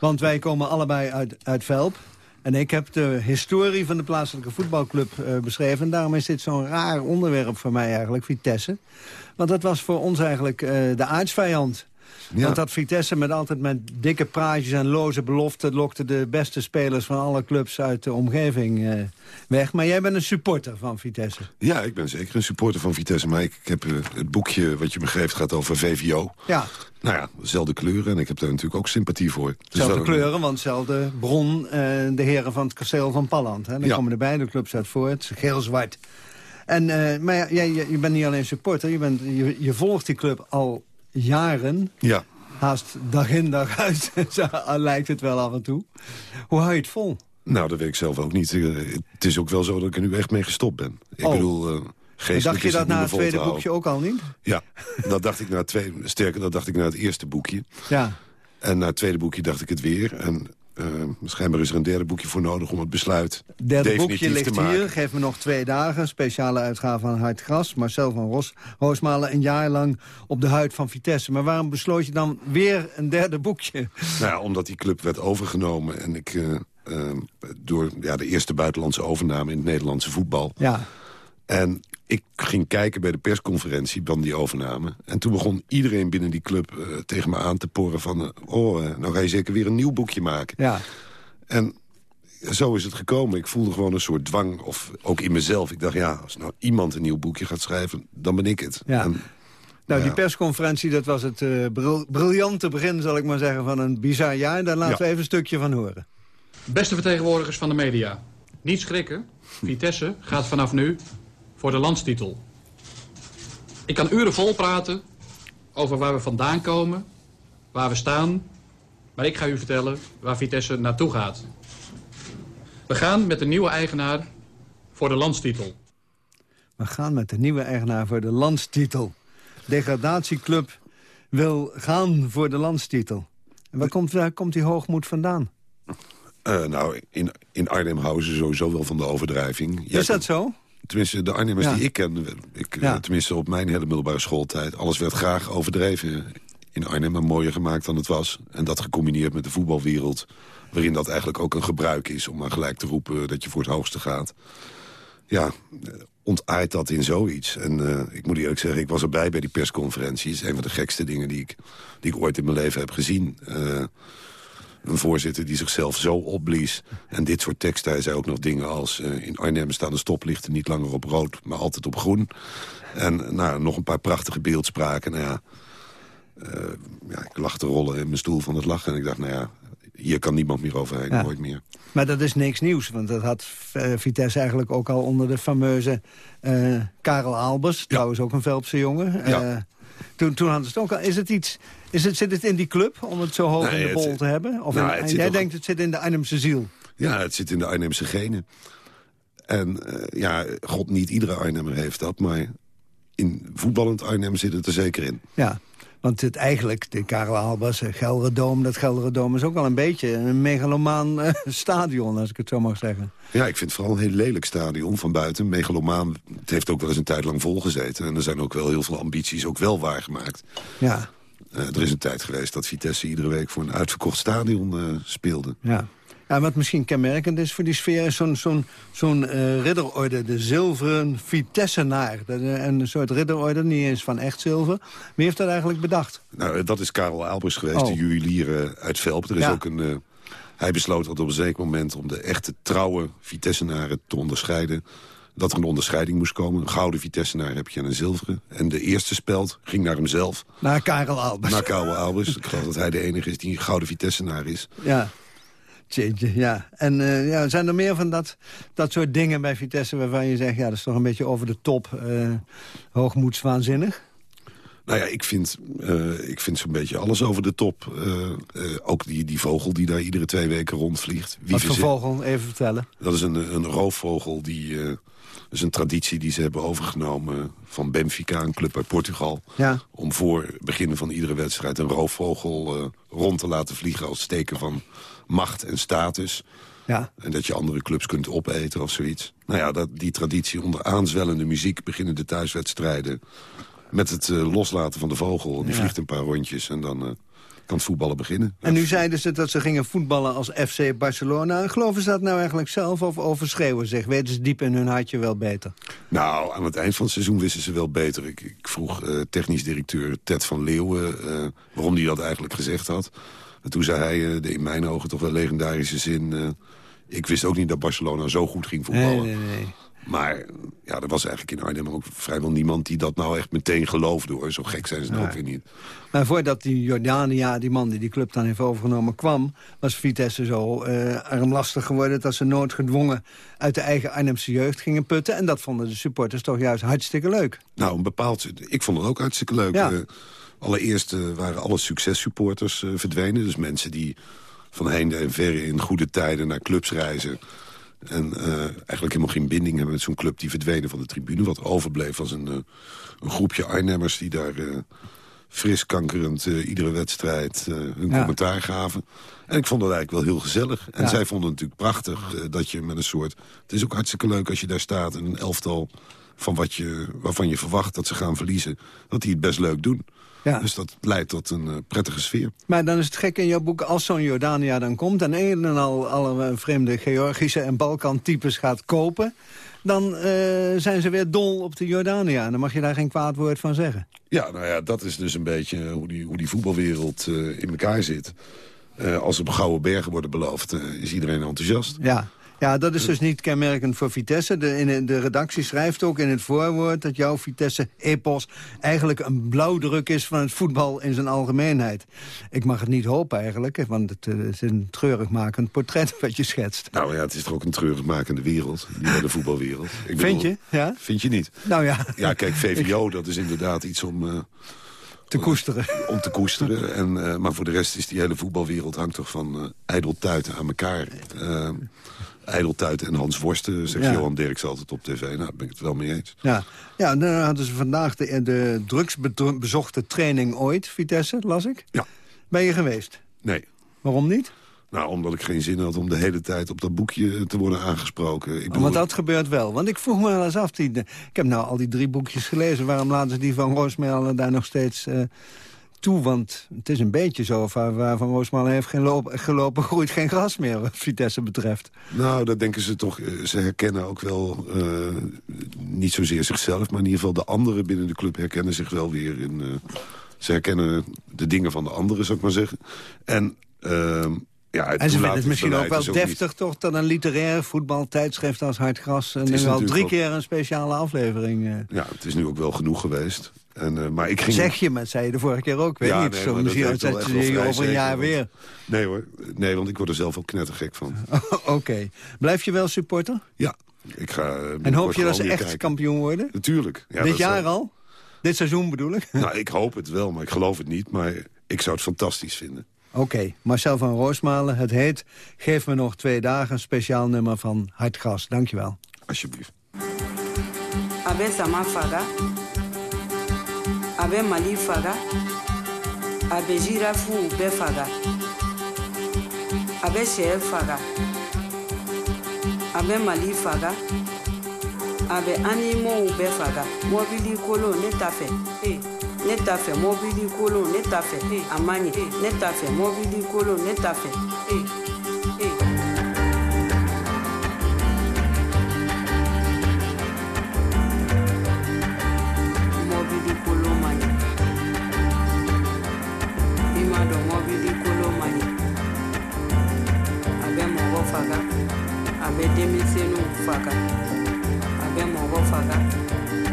Want wij komen allebei uit, uit Velp. En ik heb de historie van de plaatselijke voetbalclub uh, beschreven. En daarom is dit zo'n raar onderwerp voor mij eigenlijk, Vitesse. Want dat was voor ons eigenlijk uh, de aardsvijand. Ja. Want dat Vitesse met altijd met dikke praatjes en loze beloften... lokte de beste spelers van alle clubs uit de omgeving eh, weg. Maar jij bent een supporter van Vitesse. Ja, ik ben zeker een supporter van Vitesse. Maar ik, ik heb eh, het boekje wat je me geeft gaat over VVO. Ja. Nou ja, dezelfde kleuren en ik heb daar natuurlijk ook sympathie voor. Dus Zelfde dat- kleuren, want dezelfde bron, eh, de heren van het kasteel van Palland. Hè. Daar Ja. komen de beide clubs uit voort, geel-zwart. En, eh, maar ja, jij, je, je bent niet alleen supporter, je, bent, je, je volgt die club al jaren. Ja. Haast dag in dag uit, *laughs* lijkt het wel af en toe. Hoe hou je het vol? Nou, dat weet ik zelf ook niet. Eh, Het is ook wel zo dat ik er nu echt mee gestopt ben. Ik Oh. bedoel, geestelijk Dacht je dat na het tweede boekje ook al niet? Ja, dat dacht ik na het tweede. Sterker, dat dacht ik na het eerste boekje. Ja. En na het tweede boekje dacht ik het weer. En schijnbaar is er een derde boekje voor nodig om het besluit Derde definitief boekje ligt hier, geef me nog twee dagen. Speciale uitgave van Hard Gras. Marcel van Ros, Roosmalen een jaar lang op de huid van Vitesse. Maar waarom besloot je dan weer een derde boekje? Nou ja, omdat die club werd overgenomen en ik... eh, eh, door ja, de eerste buitenlandse overname in het Nederlandse voetbal. Ja. En ik ging kijken bij de persconferentie van die overname. En toen begon iedereen binnen die club eh, tegen me aan te porren van... eh, oh, eh, nou ga je zeker weer een nieuw boekje maken. Ja. En zo is het gekomen. Ik voelde gewoon een soort dwang, of ook in mezelf. Ik dacht, ja, als nou iemand een nieuw boekje gaat schrijven, dan ben ik het. Ja. En, Nou, Ja. die persconferentie, dat was het eh, bril- briljante begin, zal ik maar zeggen, van een bizar jaar. Daar laten Ja. we even een stukje van horen. Beste vertegenwoordigers van de media. Niet schrikken. Vitesse gaat vanaf nu voor de landstitel. Ik kan uren vol praten over waar we vandaan komen, waar we staan. Maar ik ga u vertellen waar Vitesse naartoe gaat. We gaan met de nieuwe eigenaar voor de landstitel. We gaan met de nieuwe eigenaar voor de landstitel. Degradatieclub wil gaan voor de landstitel. En waar komt, waar komt die hoogmoed vandaan? eh, nou, in, in Arnhem houden ze sowieso wel van de overdrijving. Jij Is dat zo? Tenminste, de Arnhemmers Ja. die ik ken, ik, eh, Ja. tenminste op mijn hele middelbare schooltijd... alles werd graag overdreven in Arnhem en mooier gemaakt dan het was. En dat gecombineerd met de voetbalwereld... waarin dat eigenlijk ook een gebruik is om maar gelijk te roepen dat je voor het hoogste gaat. Ja, ontaart dat in zoiets. En eh, ik moet eerlijk zeggen, ik was erbij bij die persconferentie. Het is een van de gekste dingen die ik, die ik ooit in mijn leven heb gezien. Eh, een voorzitter die zichzelf zo opblies. En dit soort teksten. Hij zei ook nog dingen als... eh, in Arnhem staan de stoplichten niet langer op rood, maar altijd op groen. En nou, nog een paar prachtige beeldspraken. Nou ja, eh, ja, ik lag te rollen in mijn stoel van het lachen. En ik dacht, nou ja, hier kan niemand meer overheen, Ja. nooit meer. Maar dat is niks nieuws, want dat had eh, Vitesse eigenlijk ook al onder de fameuze Karel Albers. Trouwens ook een Velpse jongen. Ja. Toen, toen hadden ze het ook al. Is het iets, is het, zit het in die club om het zo hoog Nee, in de het- bol te hebben? Of Nou, jij denkt het zit in de Arnhemse ziel? Ja, het zit in de Arnhemse genen. En eh, ja, god, niet iedere Arnhemmer heeft dat. Maar in voetballend Arnhem zit het er zeker in. Ja, want het eigenlijk, de Karel Albers, eh, Gelredoom, dat Gelredoom is ook wel een beetje een megalomaan eh, *laughs* stadion, als ik het zo mag zeggen. Ja, ik vind het vooral een heel lelijk stadion van buiten. Megalomaan, het heeft ook wel eens een tijd lang volgezeten. En er zijn ook wel heel veel ambities ook wel waargemaakt. Ja, Eh, er is een tijd geweest dat Vitesse iedere week voor een uitverkocht stadion eh, speelde. ja. Ja, wat misschien kenmerkend is voor die sfeer... is zo'n zo'n zo'n eh, ridderorde, de zilveren Vitessenaar. Eh, Een soort ridderorde, niet eens van echt zilver. Wie heeft dat eigenlijk bedacht? Nou, dat is Karel Albers geweest, Oh. de juwelier uit Velp. Er is Ja. ook een... hij besloot dat op een zeker moment om de echte trouwe Vitessenaren te onderscheiden... dat er een onderscheiding moest komen. Een gouden Vitessenaar heb je en een zilveren. En de eerste speld ging naar hemzelf. Naar Karel Albers. Naar Karel Albers. Ik geloof dat hij de enige is die een gouden Vitessenaar is. Ja. Ja. En eh, ja, zijn er meer van dat, dat soort dingen bij Vitesse... waarvan je zegt, ja, dat is toch een beetje over de top, eh hoogmoedswaanzinnig? Nou ja, ik vind, eh, ik vind zo'n beetje alles over de top. Ook die, die vogel die daar iedere twee weken rondvliegt. Wie Wat voor vogel, even vertellen. Dat is een, een roofvogel. Die, dat is een traditie die ze hebben overgenomen van Benfica, een club uit Portugal. Ja. Om voor het beginnen van iedere wedstrijd een roofvogel eh, rond te laten vliegen... als teken van macht en status. Ja. En dat je andere clubs kunt opeten of zoiets. Nou ja, dat, die traditie onder aanzwellende muziek beginnen de thuiswedstrijden... met het eh, loslaten van de vogel. Die Ja. vliegt een paar rondjes en dan... eh, kan het voetballen beginnen. En nu zeiden ze dat ze gingen voetballen als FC Barcelona. Geloven ze dat nou eigenlijk zelf of overschreeuwen zich? Weten ze diep in hun hartje wel beter? Nou, aan het eind van het seizoen wisten ze wel beter. Ik, ik vroeg eh, technisch directeur Ted van Leeuwen eh, waarom hij dat eigenlijk gezegd had. En toen zei hij, eh, de in mijn ogen toch wel legendarische zin... ik wist ook niet dat Barcelona zo goed ging voetballen. Nee, nee, nee. Maar ja, er was eigenlijk in Arnhem ook vrijwel niemand die dat nou echt meteen geloofde. hoor. Zo gek zijn ze nou ook weer niet. Maar voordat die Jordania, die man die die club dan heeft overgenomen, kwam... was Vitesse zo eh, armlastig geworden dat ze noodgedwongen... uit de eigen Arnhemse jeugd gingen putten. En dat vonden de supporters toch juist hartstikke leuk. Nou, een bepaald... Ik vond het ook hartstikke leuk. Ja. Eh, allereerst eh, waren alle successupporters verdwenen. Dus mensen die van heinde en verre in goede tijden naar clubs reizen... en eh, eigenlijk helemaal geen binding hebben met zo'n club... die verdwenen van de tribune. Wat overbleef was een, eh, een groepje Arnhemmers... die daar fris kankerend eh, iedere wedstrijd hun Ja. commentaar gaven. En ik vond dat eigenlijk wel heel gezellig. En Ja. zij vonden het natuurlijk prachtig dat je met een soort... Het is ook hartstikke leuk als je daar staat en een elftal van wat je, waarvan je verwacht dat ze gaan verliezen... dat die het best leuk doen. Ja. Dus dat leidt tot een eh, prettige sfeer. Maar dan is het gek in jouw boek, als zo'n Jordania dan komt... en een en al alle eh, vreemde Georgische en Balkan-types gaat kopen... dan eh, zijn ze weer dol op de Jordania. En dan mag je daar geen kwaad woord van zeggen. Ja, nou ja, dat is dus een beetje hoe die, hoe die voetbalwereld eh, in elkaar zit. Eh, als er gouden bergen worden beloofd, eh, is iedereen enthousiast. Ja. Ja, dat is dus niet kenmerkend voor Vitesse. De, in, de redactie schrijft ook in het voorwoord dat jouw Vitesse-epos eigenlijk een blauwdruk is van het voetbal in zijn algemeenheid. Ik mag het niet hopen eigenlijk, want het, eh, is een treurigmakend portret wat je schetst. Nou ja, het is toch ook een treurigmakende wereld, die hele voetbalwereld. Ik Vind je? Ja? Vind je niet? Nou ja. Ja, kijk, *laughs* VVO, dat is inderdaad iets om... eh, te koesteren. *laughs* Om te koesteren. En, eh, maar voor de rest is die hele voetbalwereld hangt toch van eh ijdeltuiten aan elkaar. Eh ijdeltuiten en Hans Worsten, zegt Ja. Johan Derks altijd op tv. Nou, daar ben ik het wel mee eens. Ja, ja dan hadden ze vandaag de, de drugsbezochte training ooit, Vitesse, las ik. Ja. Ben je geweest? Nee. Waarom niet? Nou, omdat ik geen zin had om de hele tijd op dat boekje te worden aangesproken. Ik bedoel, Want dat gebeurt wel. Want ik vroeg me wel eens af, die, ik heb nou al die drie boekjes gelezen... waarom laten ze die van Roosmalen daar nog steeds eh, toe? Want het is een beetje zo, waar, waar Van heeft geen gelopen... groeit geen gras meer, wat Vitesse betreft. Nou, dat denken ze toch. eh, Ze herkennen ook wel, eh, niet zozeer zichzelf... maar in ieder geval de anderen binnen de club herkennen zich wel weer in... eh, ze herkennen de dingen van de anderen, zou ik maar zeggen. En, ehm, ja, En ze vinden het misschien ook wel deftig toch... dat een literair voetbaltijdschrift als Hartgras... en is nu al drie ook- keer een speciale aflevering... eh, Ja, het is nu ook wel genoeg geweest. En, eh, maar ik ging... Zeg je, maar zei je de vorige keer ook, weet Ja, niet. nee, zo misschien je over een jaar want- weer. Nee hoor, nee, want ik word er zelf ook knettergek van. *laughs* Oké. Blijf je wel supporter? Ja, ik ga... eh, En hoop je dat ze echt kijken. kampioen worden? Natuurlijk. Ja, Dit jaar al? Dit seizoen bedoel ik? Nou, ik hoop het wel, maar ik geloof het niet. Maar ik zou het fantastisch vinden. Oké, Marcel van Roosmalen, het heet... Geef me nog twee dagen, een speciaal nummer van Hartgas. Dankjewel. Alsjeblieft. a bɛ sama faga a bɛ mali faga a bɛ zirafuw bɛɛ faga a bɛ sɛ faga a bɛ mali faga a bɛ animow bɛɛ faga mɔbili kolon ne ta fɛ eh, ne ta fɛ mɔbili kolon ne ta fɛ a man ɲi ne ta fɛ mɔbili kolon ne ta fɛ eh, mɔbili kolo man ɲi i m'a dɔn kolo a faga a bɛ faga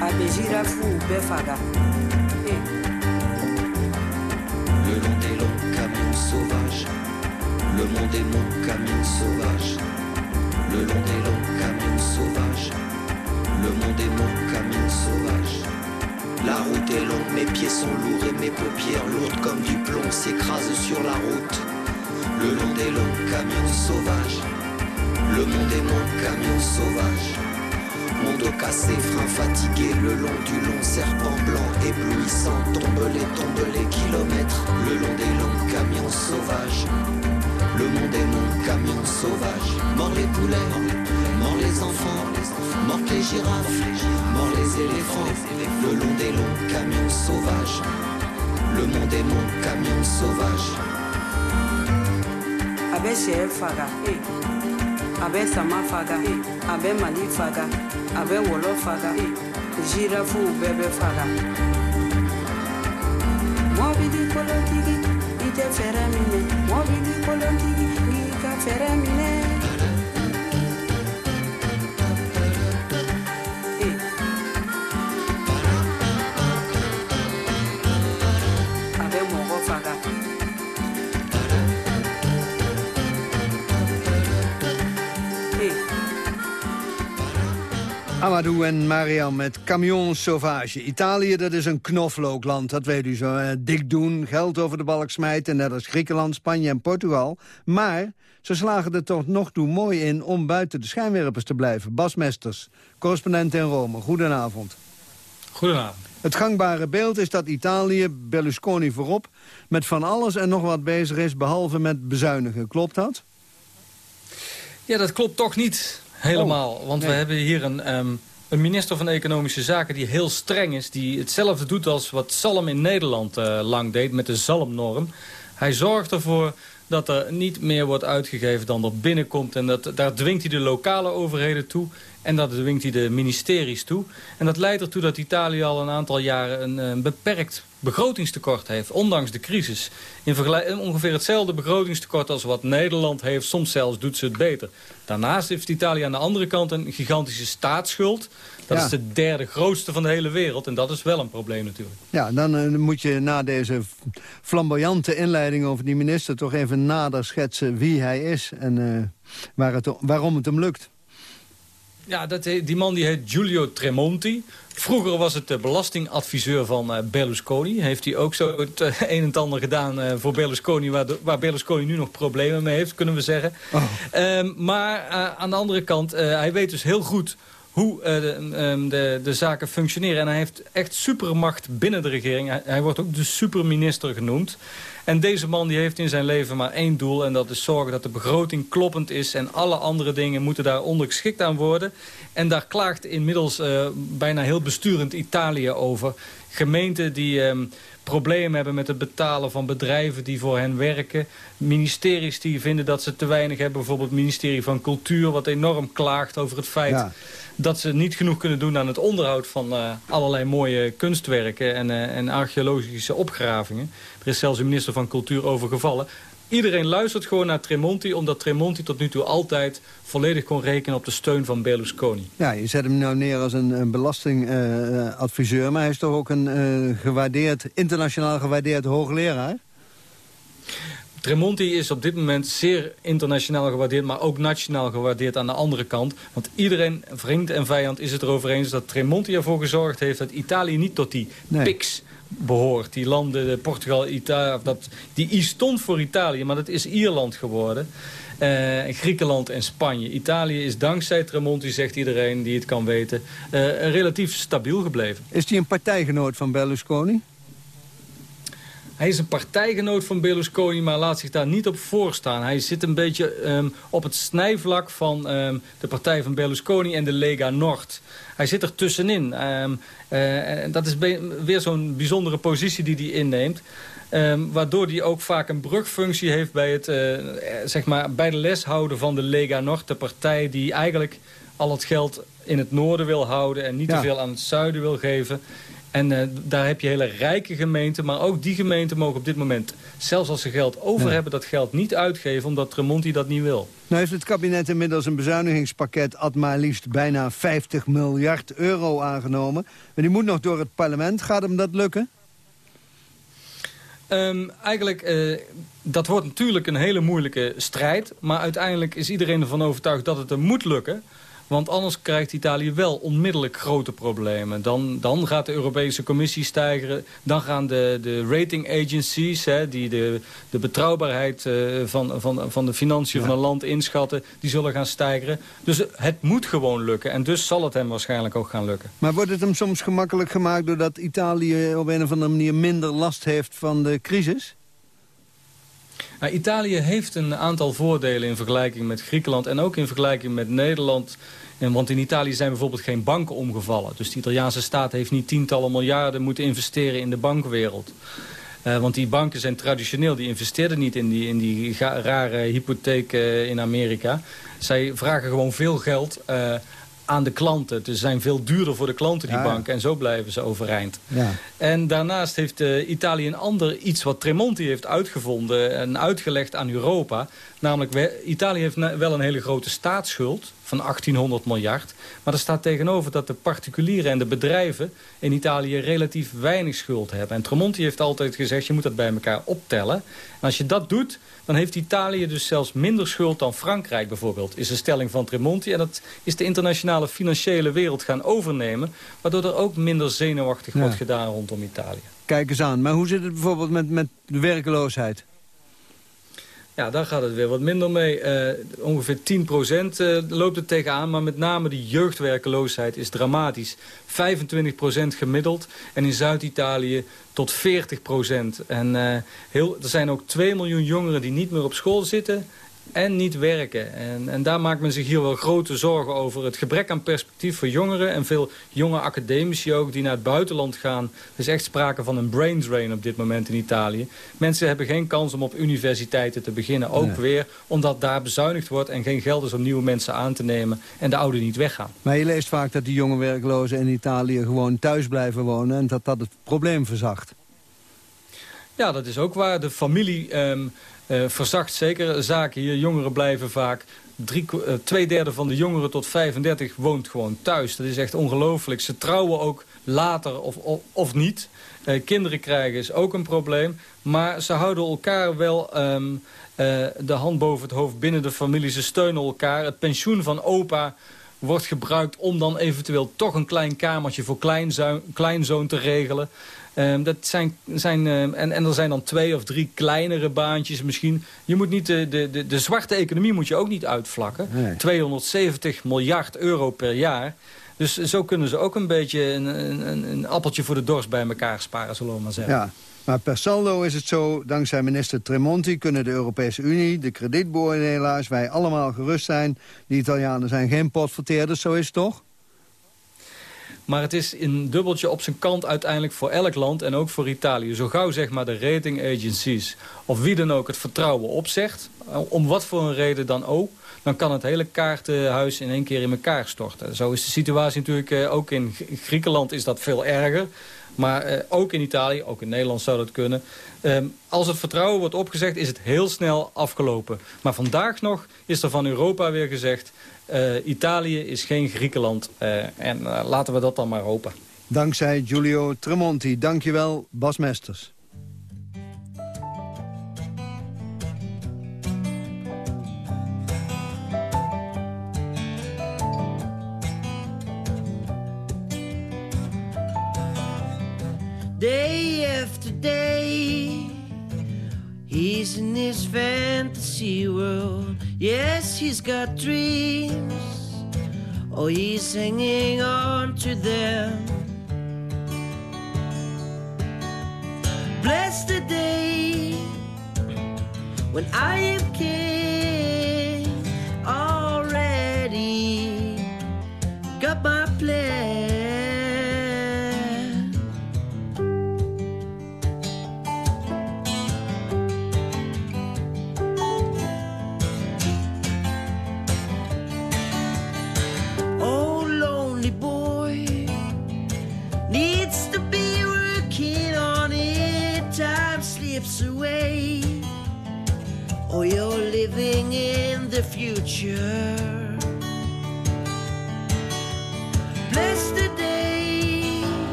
a faga Le long des longs camions sauvages, le monde est mon camion sauvage. Le long des longs camions sauvages, le monde est mon camion sauvage. La route est longue, mes pieds sont lourds et mes paupières lourdes comme du plomb s'écrasent sur la route. Le long des longs camions sauvages, le monde est mon camion sauvage. Mon dos cassé, frein fatigué, le long du long serpent blanc éblouissant, tombe les, tombe les kilomètres, le long des longs camions sauvages. Le monde est mon camion sauvage. Mort les poulets, mort les enfants, mort les girafes, mort les éléphants. Le long des longs camions sauvages. Le monde est mon camion sauvage. A bɛ sɛ faga a bɛ sama faga eh. a bɛ mali faga a bɛ faga zirafuw bɛɛ bɛ faga mɔbili kolotigi Amadou en Mariam met Camion Sauvage. Italië, dat is een knoflookland, dat weet u zo. dik doen, geld over de balk smijten, net als Griekenland, Spanje en Portugal. Maar ze slagen er toch nog toe mooi in om buiten de schijnwerpers te blijven. Bas Mesters, correspondent in Rome. Goedenavond. Goedenavond. Het gangbare beeld is dat Italië, Berlusconi voorop... met van alles en nog wat bezig is, behalve met bezuinigen. Klopt dat? Ja, dat klopt toch niet helemaal. want we hebben hier een, ehm, een minister van Economische Zaken die heel streng is. Die hetzelfde doet als wat Salm in Nederland eh, lang deed met de Zalmnorm. Hij zorgt ervoor dat er niet meer wordt uitgegeven dan er binnenkomt. En dat, daar dwingt hij de lokale overheden toe. En dat dwingt hij de ministeries toe. En dat leidt ertoe dat Italië al een aantal jaren een, een beperkt begrotingstekort heeft, ondanks de crisis. In vergelijk- ongeveer hetzelfde begrotingstekort als wat Nederland heeft. Soms zelfs doet ze het beter. Daarnaast heeft Italië aan de andere kant een gigantische staatsschuld. Dat Ja. is de derde grootste van de hele wereld. En dat is wel een probleem natuurlijk. Ja, dan eh, moet je na deze flamboyante inleiding over die minister... toch even nader schetsen wie hij is en eh, waar het, waarom het hem lukt. Ja, dat, die man die heet Giulio Tremonti. Vroeger was het de belastingadviseur van eh, Berlusconi. Heeft hij ook zo het eh, een en het ander gedaan eh, voor Berlusconi... Waar, de- waar Berlusconi nu nog problemen mee heeft, kunnen we zeggen. Ehm, maar aan de andere kant, hij weet dus heel goed hoe eh, de, ehm, de, de zaken functioneren. En hij heeft echt supermacht binnen de regering. Hij, hij wordt ook de superminister genoemd. En deze man die heeft in zijn leven maar één doel... en dat is zorgen dat de begroting kloppend is... en alle andere dingen moeten daar ondergeschikt aan worden. En daar klaagt inmiddels eh, bijna heel besturend Italië over. Gemeenten die... ehm, problemen hebben met het betalen van bedrijven die voor hen werken. Ministeries die vinden dat ze te weinig hebben. Bijvoorbeeld het ministerie van Cultuur wat enorm klaagt over het feit... Ja. Dat ze niet genoeg kunnen doen aan het onderhoud van eh, allerlei mooie kunstwerken... En, eh, en archeologische opgravingen. Er is zelfs een minister van Cultuur over gevallen. Iedereen luistert gewoon naar Tremonti... omdat Tremonti tot nu toe altijd volledig kon rekenen op de steun van Berlusconi. Ja, je zet hem nou neer als een, een belastingadviseur... maar hij is toch ook een eh, gewaardeerd, internationaal gewaardeerd hoogleraar? Tremonti is op dit moment zeer internationaal gewaardeerd... maar ook nationaal gewaardeerd aan de andere kant. Want iedereen, vriend en vijand, is het erover eens... dat Tremonti ervoor gezorgd heeft dat Italië niet tot die Nee. PIX behoort. Die landen, de Portugal, Italië... Dat, die I stond voor Italië, maar dat is Ierland geworden. Eh, Griekenland en Spanje. Italië is dankzij Tremonti, zegt iedereen die het kan weten... eh, relatief stabiel gebleven. Is hij een partijgenoot van Berlusconi? Hij is een partijgenoot van Berlusconi, maar laat zich daar niet op voorstaan. Hij zit een beetje ehm, op het snijvlak van ehm, de partij van Berlusconi en de Lega Nord. Hij zit er tussenin. Ehm, eh, en dat is weer zo'n bijzondere positie die hij inneemt. Waardoor hij ook vaak een brugfunctie heeft bij, het, eh, zeg maar, bij de leshouden van de Lega Nord. De partij die eigenlijk al het geld in het noorden wil houden en niet Ja. te veel aan het zuiden wil geven. En eh, daar heb je hele rijke gemeenten. Maar ook die gemeenten mogen op dit moment, zelfs als ze geld over Ja. hebben... dat geld niet uitgeven, omdat Tremonti dat niet wil. Nou heeft het kabinet inmiddels een bezuinigingspakket... at maar liefst bijna 50 miljard euro aangenomen. Maar die moet nog door het parlement. Gaat hem dat lukken? Ehm, eigenlijk, eh, dat wordt natuurlijk een hele moeilijke strijd. Maar uiteindelijk is iedereen ervan overtuigd dat het er moet lukken. Want anders krijgt Italië wel onmiddellijk grote problemen. Dan, dan gaat de Europese Commissie stijgen. Dan gaan de, de rating agencies, hè, die de, de betrouwbaarheid eh, van, van, van de financiën van een land inschatten, die zullen gaan stijgen. Dus het moet gewoon lukken. En dus zal het hem waarschijnlijk ook gaan lukken. Maar wordt het hem soms gemakkelijk gemaakt... doordat Italië op een of andere manier minder last heeft van de crisis? Nou, Italië heeft een aantal voordelen in vergelijking met Griekenland... en ook in vergelijking met Nederland. En, want in Italië zijn bijvoorbeeld geen banken omgevallen. Dus de Italiaanse staat heeft niet tientallen miljarden moeten investeren in de bankwereld. Eh, want die banken zijn traditioneel, die investeerden niet in die, in die rare hypotheken in Amerika. Zij vragen gewoon veel geld eh, aan de klanten. Dus zijn veel duurder voor de klanten, die Ja, ja. banken. En zo blijven ze overeind. Ja. En daarnaast heeft eh, Italië een ander iets wat Tremonti heeft uitgevonden en uitgelegd aan Europa. Namelijk, Italië heeft wel een hele grote staatsschuld van 1800 miljard. Maar er staat tegenover dat de particulieren en de bedrijven in Italië relatief weinig schuld hebben. En Tremonti heeft altijd gezegd, je moet dat bij elkaar optellen. En als je dat doet, dan heeft Italië dus zelfs minder schuld dan Frankrijk bijvoorbeeld. Is de stelling van Tremonti. En dat is de internationale financiële wereld gaan overnemen. Waardoor er ook minder zenuwachtig Ja. wordt gedaan rondom Italië. Kijk eens aan. Maar hoe zit het bijvoorbeeld met, met de werkeloosheid? Ja, daar gaat het weer wat minder mee. Eh, ongeveer 10% eh, loopt het tegenaan. Maar met name de jeugdwerkeloosheid is dramatisch. 25% gemiddeld. En in Zuid-Italië tot 40%. En eh, heel, er zijn ook 2 miljoen jongeren die niet meer op school zitten en niet werken. En, en daar maakt men zich hier wel grote zorgen over. Het gebrek aan perspectief voor jongeren en veel jonge academici ook die naar het buitenland gaan. Er is echt sprake van een brain drain op dit moment in Italië. Mensen hebben geen kans om op universiteiten te beginnen. Ook Nee. weer omdat daar bezuinigd wordt en geen geld is om nieuwe mensen aan te nemen en de ouderen niet weggaan. Maar je leest vaak dat die jonge werklozen in Italië gewoon thuis blijven wonen... en dat dat het probleem verzacht. Ja, dat is ook waar. De familie ehm, eh, verzacht zeker zaken hier. Jongeren blijven vaak... Drie, eh, twee derde van de jongeren tot 35 woont gewoon thuis. Dat is echt ongelooflijk. Ze trouwen ook later of, of, niet. Eh, kinderen krijgen is ook een probleem. Maar ze houden elkaar wel ehm, eh, de hand boven het hoofd binnen de familie. Ze steunen elkaar. Het pensioen van opa wordt gebruikt om dan eventueel toch een klein kamertje voor kleinzoon, kleinzoon te regelen. Ehm, dat zijn, zijn, ehm, en, en er zijn dan twee of drie kleinere baantjes misschien. Je moet niet de, de, de, de zwarte economie moet je ook niet uitvlakken. Nee. 270 miljard euro per jaar. Dus zo kunnen ze ook een beetje een, een, een- een appeltje voor de dorst bij elkaar sparen, zullen we maar zeggen. Ja. Maar per saldo is het zo, dankzij minister Tremonti... kunnen de Europese Unie, de kredietbeoordelaars, wij allemaal gerust zijn. De Italianen zijn geen potverteerders, zo is het toch? Maar het is een dubbeltje op zijn kant uiteindelijk voor elk land en ook voor Italië. Zo gauw zeg maar de rating agencies of wie dan ook het vertrouwen opzegt, eh, om wat voor een reden dan ook, dan kan het hele kaartenhuis in één keer in elkaar storten. Zo is de situatie natuurlijk eh, ook in Griekenland is dat veel erger. Maar eh, ook in Italië, ook in Nederland zou dat kunnen. Ehm, als het vertrouwen wordt opgezegd, is het heel snel afgelopen. Maar vandaag nog is er van Europa weer gezegd... eh, Italië is geen Griekenland. eh, en eh, laten we dat dan maar hopen. Dankzij Giulio Tremonti. Dankjewel, Bas Mesters. day after day. He's in his fantasy world. Yes, he's got dreams. Oh, he's hanging on to them. Bless the day when I am king already. Got my plan. 月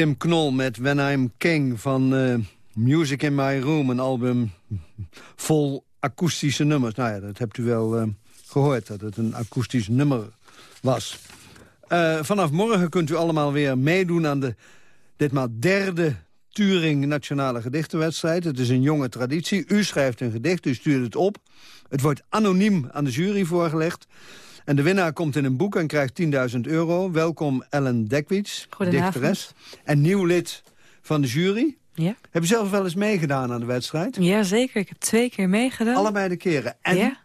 Tim Knol met When I'm King van eh, Music in My Room. Een album vol akoestische nummers. Nou ja, dat hebt u wel eh, gehoord, dat het een akoestisch nummer was. Eh, vanaf morgen kunt u allemaal weer meedoen aan de ditmaal derde Turing Nationale Gedichtenwedstrijd. Het is een jonge traditie. U schrijft een gedicht, u stuurt het op. Het wordt anoniem aan de jury voorgelegd. En de winnaar komt in een boek en krijgt 10.000 euro. Welkom Ellen Dekwits, dichteres. En nieuw lid van de jury. Ja. Heb je zelf wel eens meegedaan aan de wedstrijd? Jazeker, ik heb twee keer meegedaan. Allebei de keren. En Ja.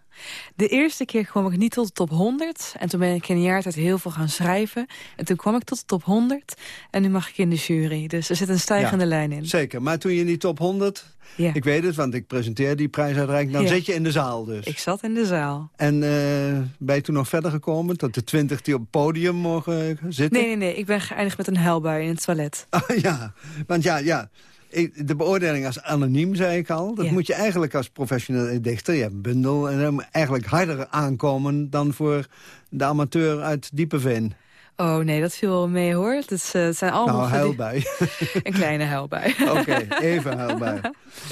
De eerste keer kwam ik niet tot de top 100. En toen ben ik in een jaar tijd heel veel gaan schrijven. En toen kwam ik tot de top 100. En nu mag ik in de jury. Dus er zit een stijgende Ja, lijn in. Zeker, maar toen je in die top 100... Ja. Ik weet het, want ik presenteer die prijsuitreiking. Dan Ja. zit je in de zaal dus. Ik zat in de zaal. En eh, ben je toen nog verder gekomen? Tot de 20 die op het podium mogen eh, zitten? Nee, nee, nee. Ik ben geëindigd met een huilbui in het toilet. Ah, *laughs* ja, want ja, ja. De beoordeling als anoniem, zei ik al. Dat Ja. moet je eigenlijk als professioneel dichter. Je hebt een bundel en dan eigenlijk harder aankomen... dan voor de amateur uit Diepeveen. Oh nee, dat viel wel mee hoor. Het, is, eh, het zijn allemaal... Nou. *laughs* Een kleine huilbui. *laughs* Oké, even huilbui.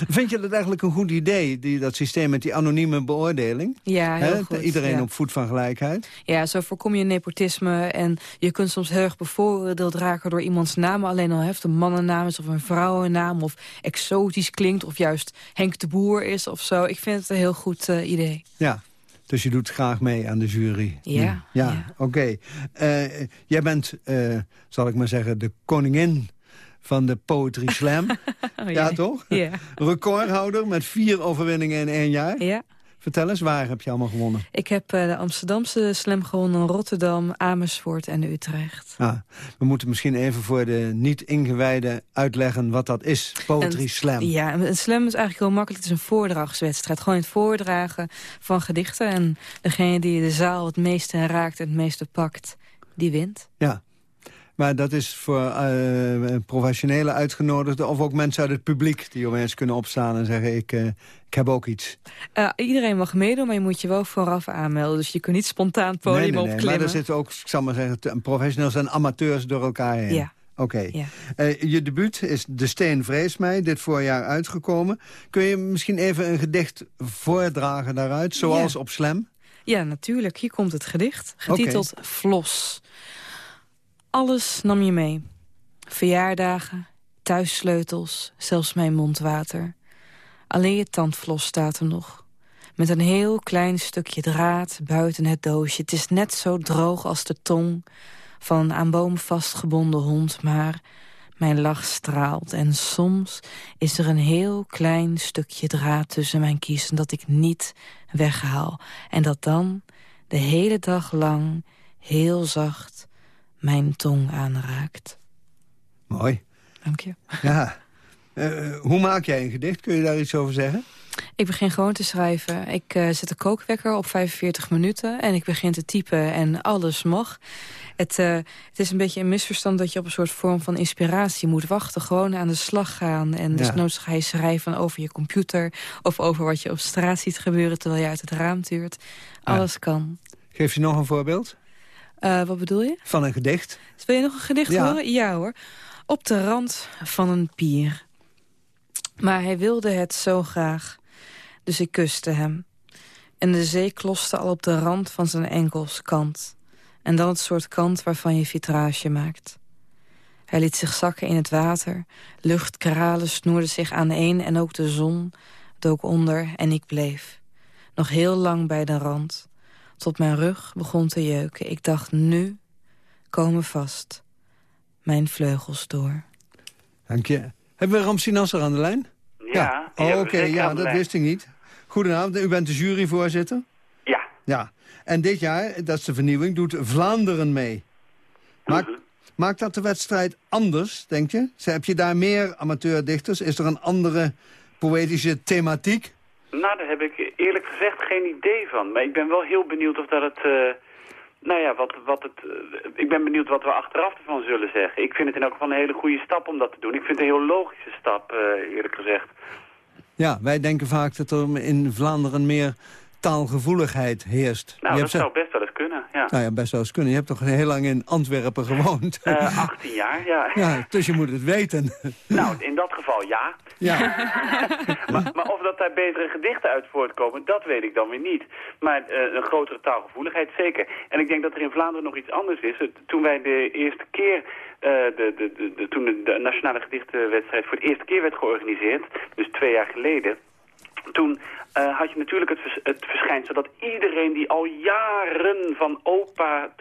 Vind je dat eigenlijk een goed idee, die, dat systeem met die anonieme beoordeling? Ja, heel goed, Iedereen ja. op voet van gelijkheid? Ja, zo voorkom je nepotisme. En je kunt soms heel erg bevooroordeeld raken door iemands naam alleen al heeft. Een mannennaam is of een vrouwennaam of exotisch klinkt. Of juist Henk de Boer is of zo. Ik vind het een heel goed eh, idee. Ja, dus je doet graag mee aan de jury. Ja, Hm. Ja, oké. Eh, jij bent, eh, zal ik maar zeggen, de koningin van de Poetry Slam. *laughs* Oh, ja, toch? Ja. Recordhouder met vier overwinningen in één jaar. Ja. Vertel eens, waar heb je allemaal gewonnen? Ik heb eh, de Amsterdamse slam gewonnen, Rotterdam, Amersfoort en Utrecht. Ah, we moeten misschien even voor de niet-ingewijden uitleggen wat dat is. Poetry En- Slam. Ja, een slam is eigenlijk heel makkelijk. Het is een voordragswedstrijd. Gewoon het voordragen van gedichten. En degene die de zaal het meeste raakt en het meeste pakt, die wint. Ja. Maar dat is voor eh, professionele uitgenodigden... of ook mensen uit het publiek die opeens kunnen opstaan en zeggen... ik, eh, ik heb ook iets. Eh, iedereen mag meedoen, maar je moet je wel vooraf aanmelden. Dus je kunt niet spontaan het podium nee, nee, nee, opklimmen. Maar er zitten ook, ik zal maar zeggen, professionals en amateurs door elkaar heen. Ja. Oké. Ja. Eh, je debuut is De Steen Vrees mij, dit voorjaar uitgekomen. Kun je misschien even een gedicht voordragen daaruit, zoals Ja. op Slam? Ja, natuurlijk. Hier komt het gedicht. Getiteld Flos. Alles nam je mee. Verjaardagen, thuissleutels, zelfs mijn mondwater. Alleen je tandflos staat er nog. Met een heel klein stukje draad buiten het doosje. Het is net zo droog als de tong van een aan boom vastgebonden hond, maar mijn lach straalt. En soms is er een heel klein stukje draad tussen mijn kiezen dat ik niet weghaal. En dat dan de hele dag lang heel zacht mijn tong aanraakt. Mooi. Dank je. Ja. Eh, hoe maak jij een gedicht? Kun je daar iets over zeggen? Ik begin gewoon te schrijven. Ik eh, zet de kookwekker op 45 minuten en ik begin te typen en alles mag. Het, eh, het is een beetje een misverstand dat je op een soort vorm van inspiratie moet wachten. Gewoon aan de slag gaan en Ja. desnoods ga je schrijven over je computer... of over wat je op straat ziet gebeuren terwijl je uit het raam tuurt. Alles kan. Geef je nog een voorbeeld Eh, wat bedoel je? van een gedicht? Dus wil je nog een gedicht Ja. horen? Ja hoor. Op de rand van een pier. Maar hij wilde het zo graag. Dus ik kuste hem. En de zee kloste al op de rand van zijn enkels kant. En dan het soort kant waarvan je vitrage maakt. Hij liet zich zakken in het water. Luchtkralen snoerden zich aan een en ook de zon dook onder en ik bleef. Nog heel lang bij de rand. Tot mijn rug begon te jeuken. Ik dacht, nu komen vast mijn vleugels door. Dank je. Hebben we Ramsi Nasser aan de lijn? Ja, Oh, Oké, ja, dat lijn. wist ik niet. Goedenavond, u bent de juryvoorzitter? Ja. Ja. En dit jaar, dat is de vernieuwing, doet Vlaanderen mee. Maakt, Mhm. maakt dat de wedstrijd anders, denk je? Heb je daar meer amateurdichters? Is er een andere poëtische thematiek? Nou, daar heb ik eerlijk gezegd geen idee van. Maar ik ben wel heel benieuwd of dat het, eh, Nou ja, wat, wat het, eh, ik ben benieuwd wat we achteraf ervan zullen zeggen. Ik vind het in elk geval een hele goede stap om dat te doen. Ik vind het een heel logische stap, eh, eerlijk gezegd. Ja, wij denken vaak dat er in Vlaanderen meer taalgevoeligheid heerst. Nou, Je dat zou best wel eens kunnen, ja. Nou ja, best wel eens kunnen. Je hebt toch heel lang in Antwerpen gewoond? Eh, 18 jaar, ja. *laughs* ja, dus je moet het weten. *laughs* Nou, in dat geval ja. Ja. *laughs* maar, maar of dat daar betere gedichten uit voortkomen, dat weet ik dan weer niet. Maar eh, een grotere taalgevoeligheid zeker. En ik denk dat er in Vlaanderen nog iets anders is. Toen wij de eerste keer, eh, de, de, de, de- toen de, de Nationale Gedichtenwedstrijd voor de eerste keer werd georganiseerd, dus twee jaar geleden, toen eh, had je natuurlijk het, vers- het verschijnsel dat iedereen die al jaren van opa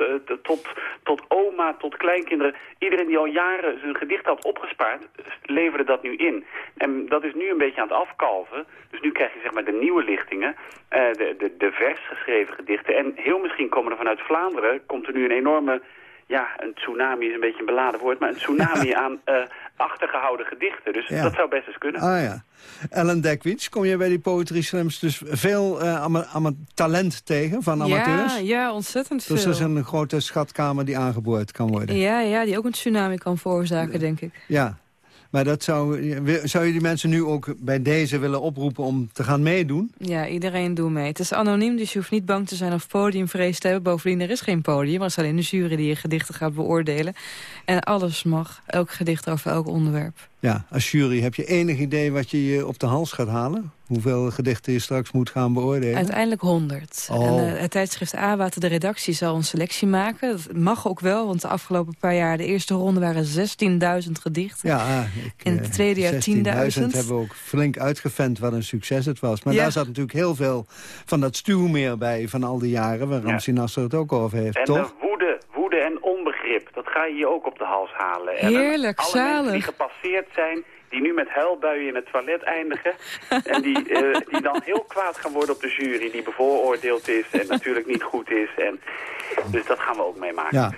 tot, tot oma tot kleinkinderen, iedereen die al jaren zijn gedicht had opgespaard, leverde dat nu in. En dat is nu een beetje aan het afkalven. Dus nu krijg je zeg maar de nieuwe lichtingen, eh, de, de, de vers geschreven gedichten. En heel misschien komen er vanuit Vlaanderen, komt er nu een enorme ja, een tsunami is een beetje een beladen woord, maar een tsunami *laughs* aan eh, achtergehouden gedichten. Dus Ja. dat zou best eens kunnen. Ah ja. Ellen Dekwits, kom je bij die Poetry Slams dus veel eh, ama- ama- talent tegen van amateurs? Ja, ja, ontzettend veel. Dus er is een grote schatkamer die aangeboord kan worden. Ja, ja, die ook een tsunami kan veroorzaken, denk ik. Ja, maar dat zou, zou je die mensen nu ook bij deze willen oproepen om te gaan meedoen? Ja, iedereen doet mee. Het is anoniem, dus je hoeft niet bang te zijn of podiumvrees te hebben. Bovendien, er is geen podium, het is alleen de jury die je gedichten gaat beoordelen. En alles mag, elk gedicht over elk onderwerp. Ja, als jury heb je enig idee wat je je op de hals gaat halen? Hoeveel gedichten je straks moet gaan beoordelen? Uiteindelijk 100. Oh. En eh, het tijdschrift A-Water, de redactie, zal een selectie maken. Dat mag ook wel, want de afgelopen paar jaar... de eerste ronde waren 16.000 gedichten. Ja, ik, In het eh, tweede jaar 16.000 10.000. hebben we ook flink uitgevent wat een succes het was. Maar Ja. daar zat natuurlijk heel veel van dat stuwmeer bij van al die jaren... waar Ramsi Nasser het ook over heeft, En toch? de woede, woede en dat ga je je ook op de hals halen. En Heerlijk, alle mensen die gepasseerd zijn, die nu met huilbuien in het toilet eindigen... *laughs* en die, eh, die dan heel kwaad gaan worden op de jury die bevooroordeeld is... en natuurlijk niet goed is. En, dus dat gaan we ook meemaken. Ja.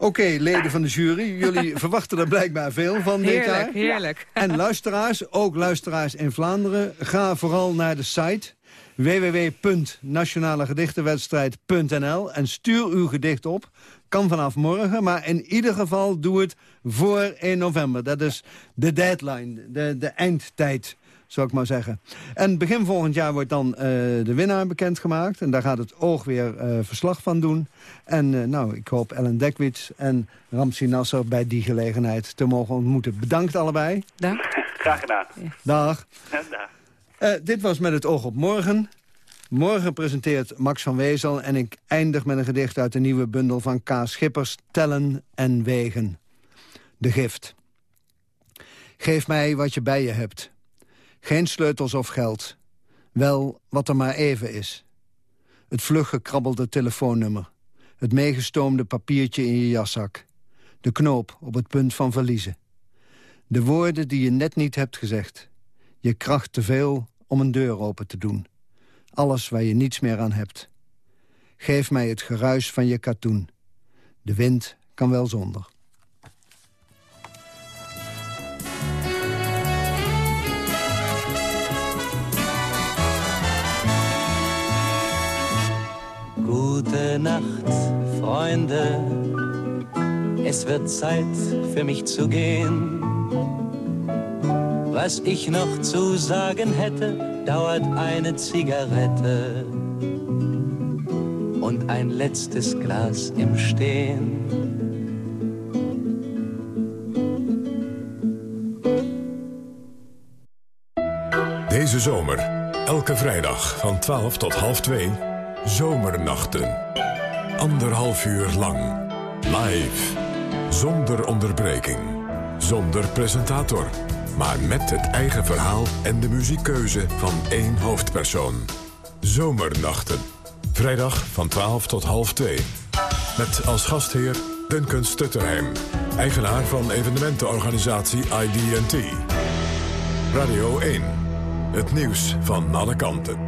Oké, leden van de jury, jullie *laughs* verwachten er blijkbaar veel van dit Heerlijk, jaar. heerlijk. En luisteraars, ook luisteraars in Vlaanderen, ga vooral naar de site www.nationalegedichtenwedstrijd.nl en stuur uw gedicht op. Kan vanaf morgen, maar in ieder geval doe het voor 1 november. Dat is de deadline, de, de eindtijd, zou ik maar zeggen. En begin volgend jaar wordt dan eh, de winnaar bekendgemaakt. En daar gaat het oog weer eh, verslag van doen. En eh, nou, ik hoop Ellen Dekwits en Ramsi Nasser bij die gelegenheid te mogen ontmoeten. Bedankt allebei. Dank. Graag gedaan. Dag. Dag. Eh, dit was Met het oog op morgen. Morgen presenteert Max van Wezel en ik eindig met een gedicht uit de nieuwe bundel van K. Schippers, Tellen en Wegen. De gift. Geef mij wat je bij je hebt. Geen sleutels of geld. Wel wat er maar even is. Het vlug gekrabbelde telefoonnummer. Het meegestoomde papiertje in je jaszak. De knoop op het punt van verliezen. De woorden die je net niet hebt gezegd. Je kracht te veel om een deur open te doen. Alles waar je niets meer aan hebt. Geef mij het geruis van je katoen. De wind kan wel zonder. Gute Nacht, Freunde. Es wird Zeit für mich zu gehen. Was ich noch zu sagen hätte, dauert eine Zigarette und ein letztes Glas im Stehen. Deze zomer, elke vrijdag van 12 tot half 2, Zomernachten. Anderhalf uur lang. Live. Zonder onderbreking. Zonder presentator. Maar met het eigen verhaal en de muziekkeuze van één hoofdpersoon. Zomernachten. Vrijdag van 12 tot half 2. Met als gastheer Duncan Stutterheim. Eigenaar van evenementenorganisatie ID&T. Radio 1. Het nieuws van alle kanten.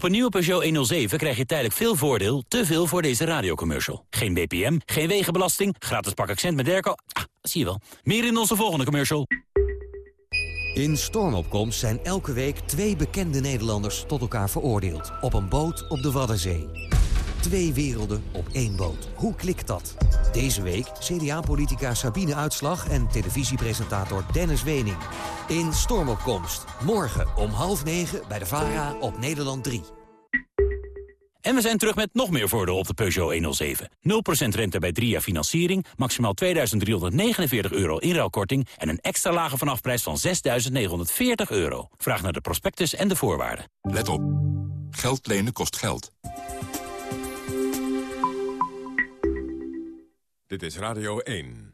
Op een nieuwe Peugeot 107 krijg je tijdelijk veel voordeel, te veel voor deze radiocommercial. Geen BPM, geen wegenbelasting, gratis pak accent met airco. Ah, zie je wel. Meer in onze volgende commercial. In Stormopkomst zijn elke week twee bekende Nederlanders tot elkaar veroordeeld. Op een boot op de Waddenzee. Twee werelden op één boot. Hoe klikt dat? Deze week CDA-politica Sabine Uitslag en televisiepresentator Dennis Wening. In Stormopkomst. Morgen om half negen bij de VARA op Nederland 3. En we zijn terug met nog meer voordeel op de Peugeot 107. 0% rente bij 3 jaar financiering, maximaal 2.349 euro inruilkorting... en een extra lage vanafprijs van 6.940 euro. Vraag naar de prospectus en de voorwaarden. Let op. Geld lenen kost geld. Dit is Radio 1.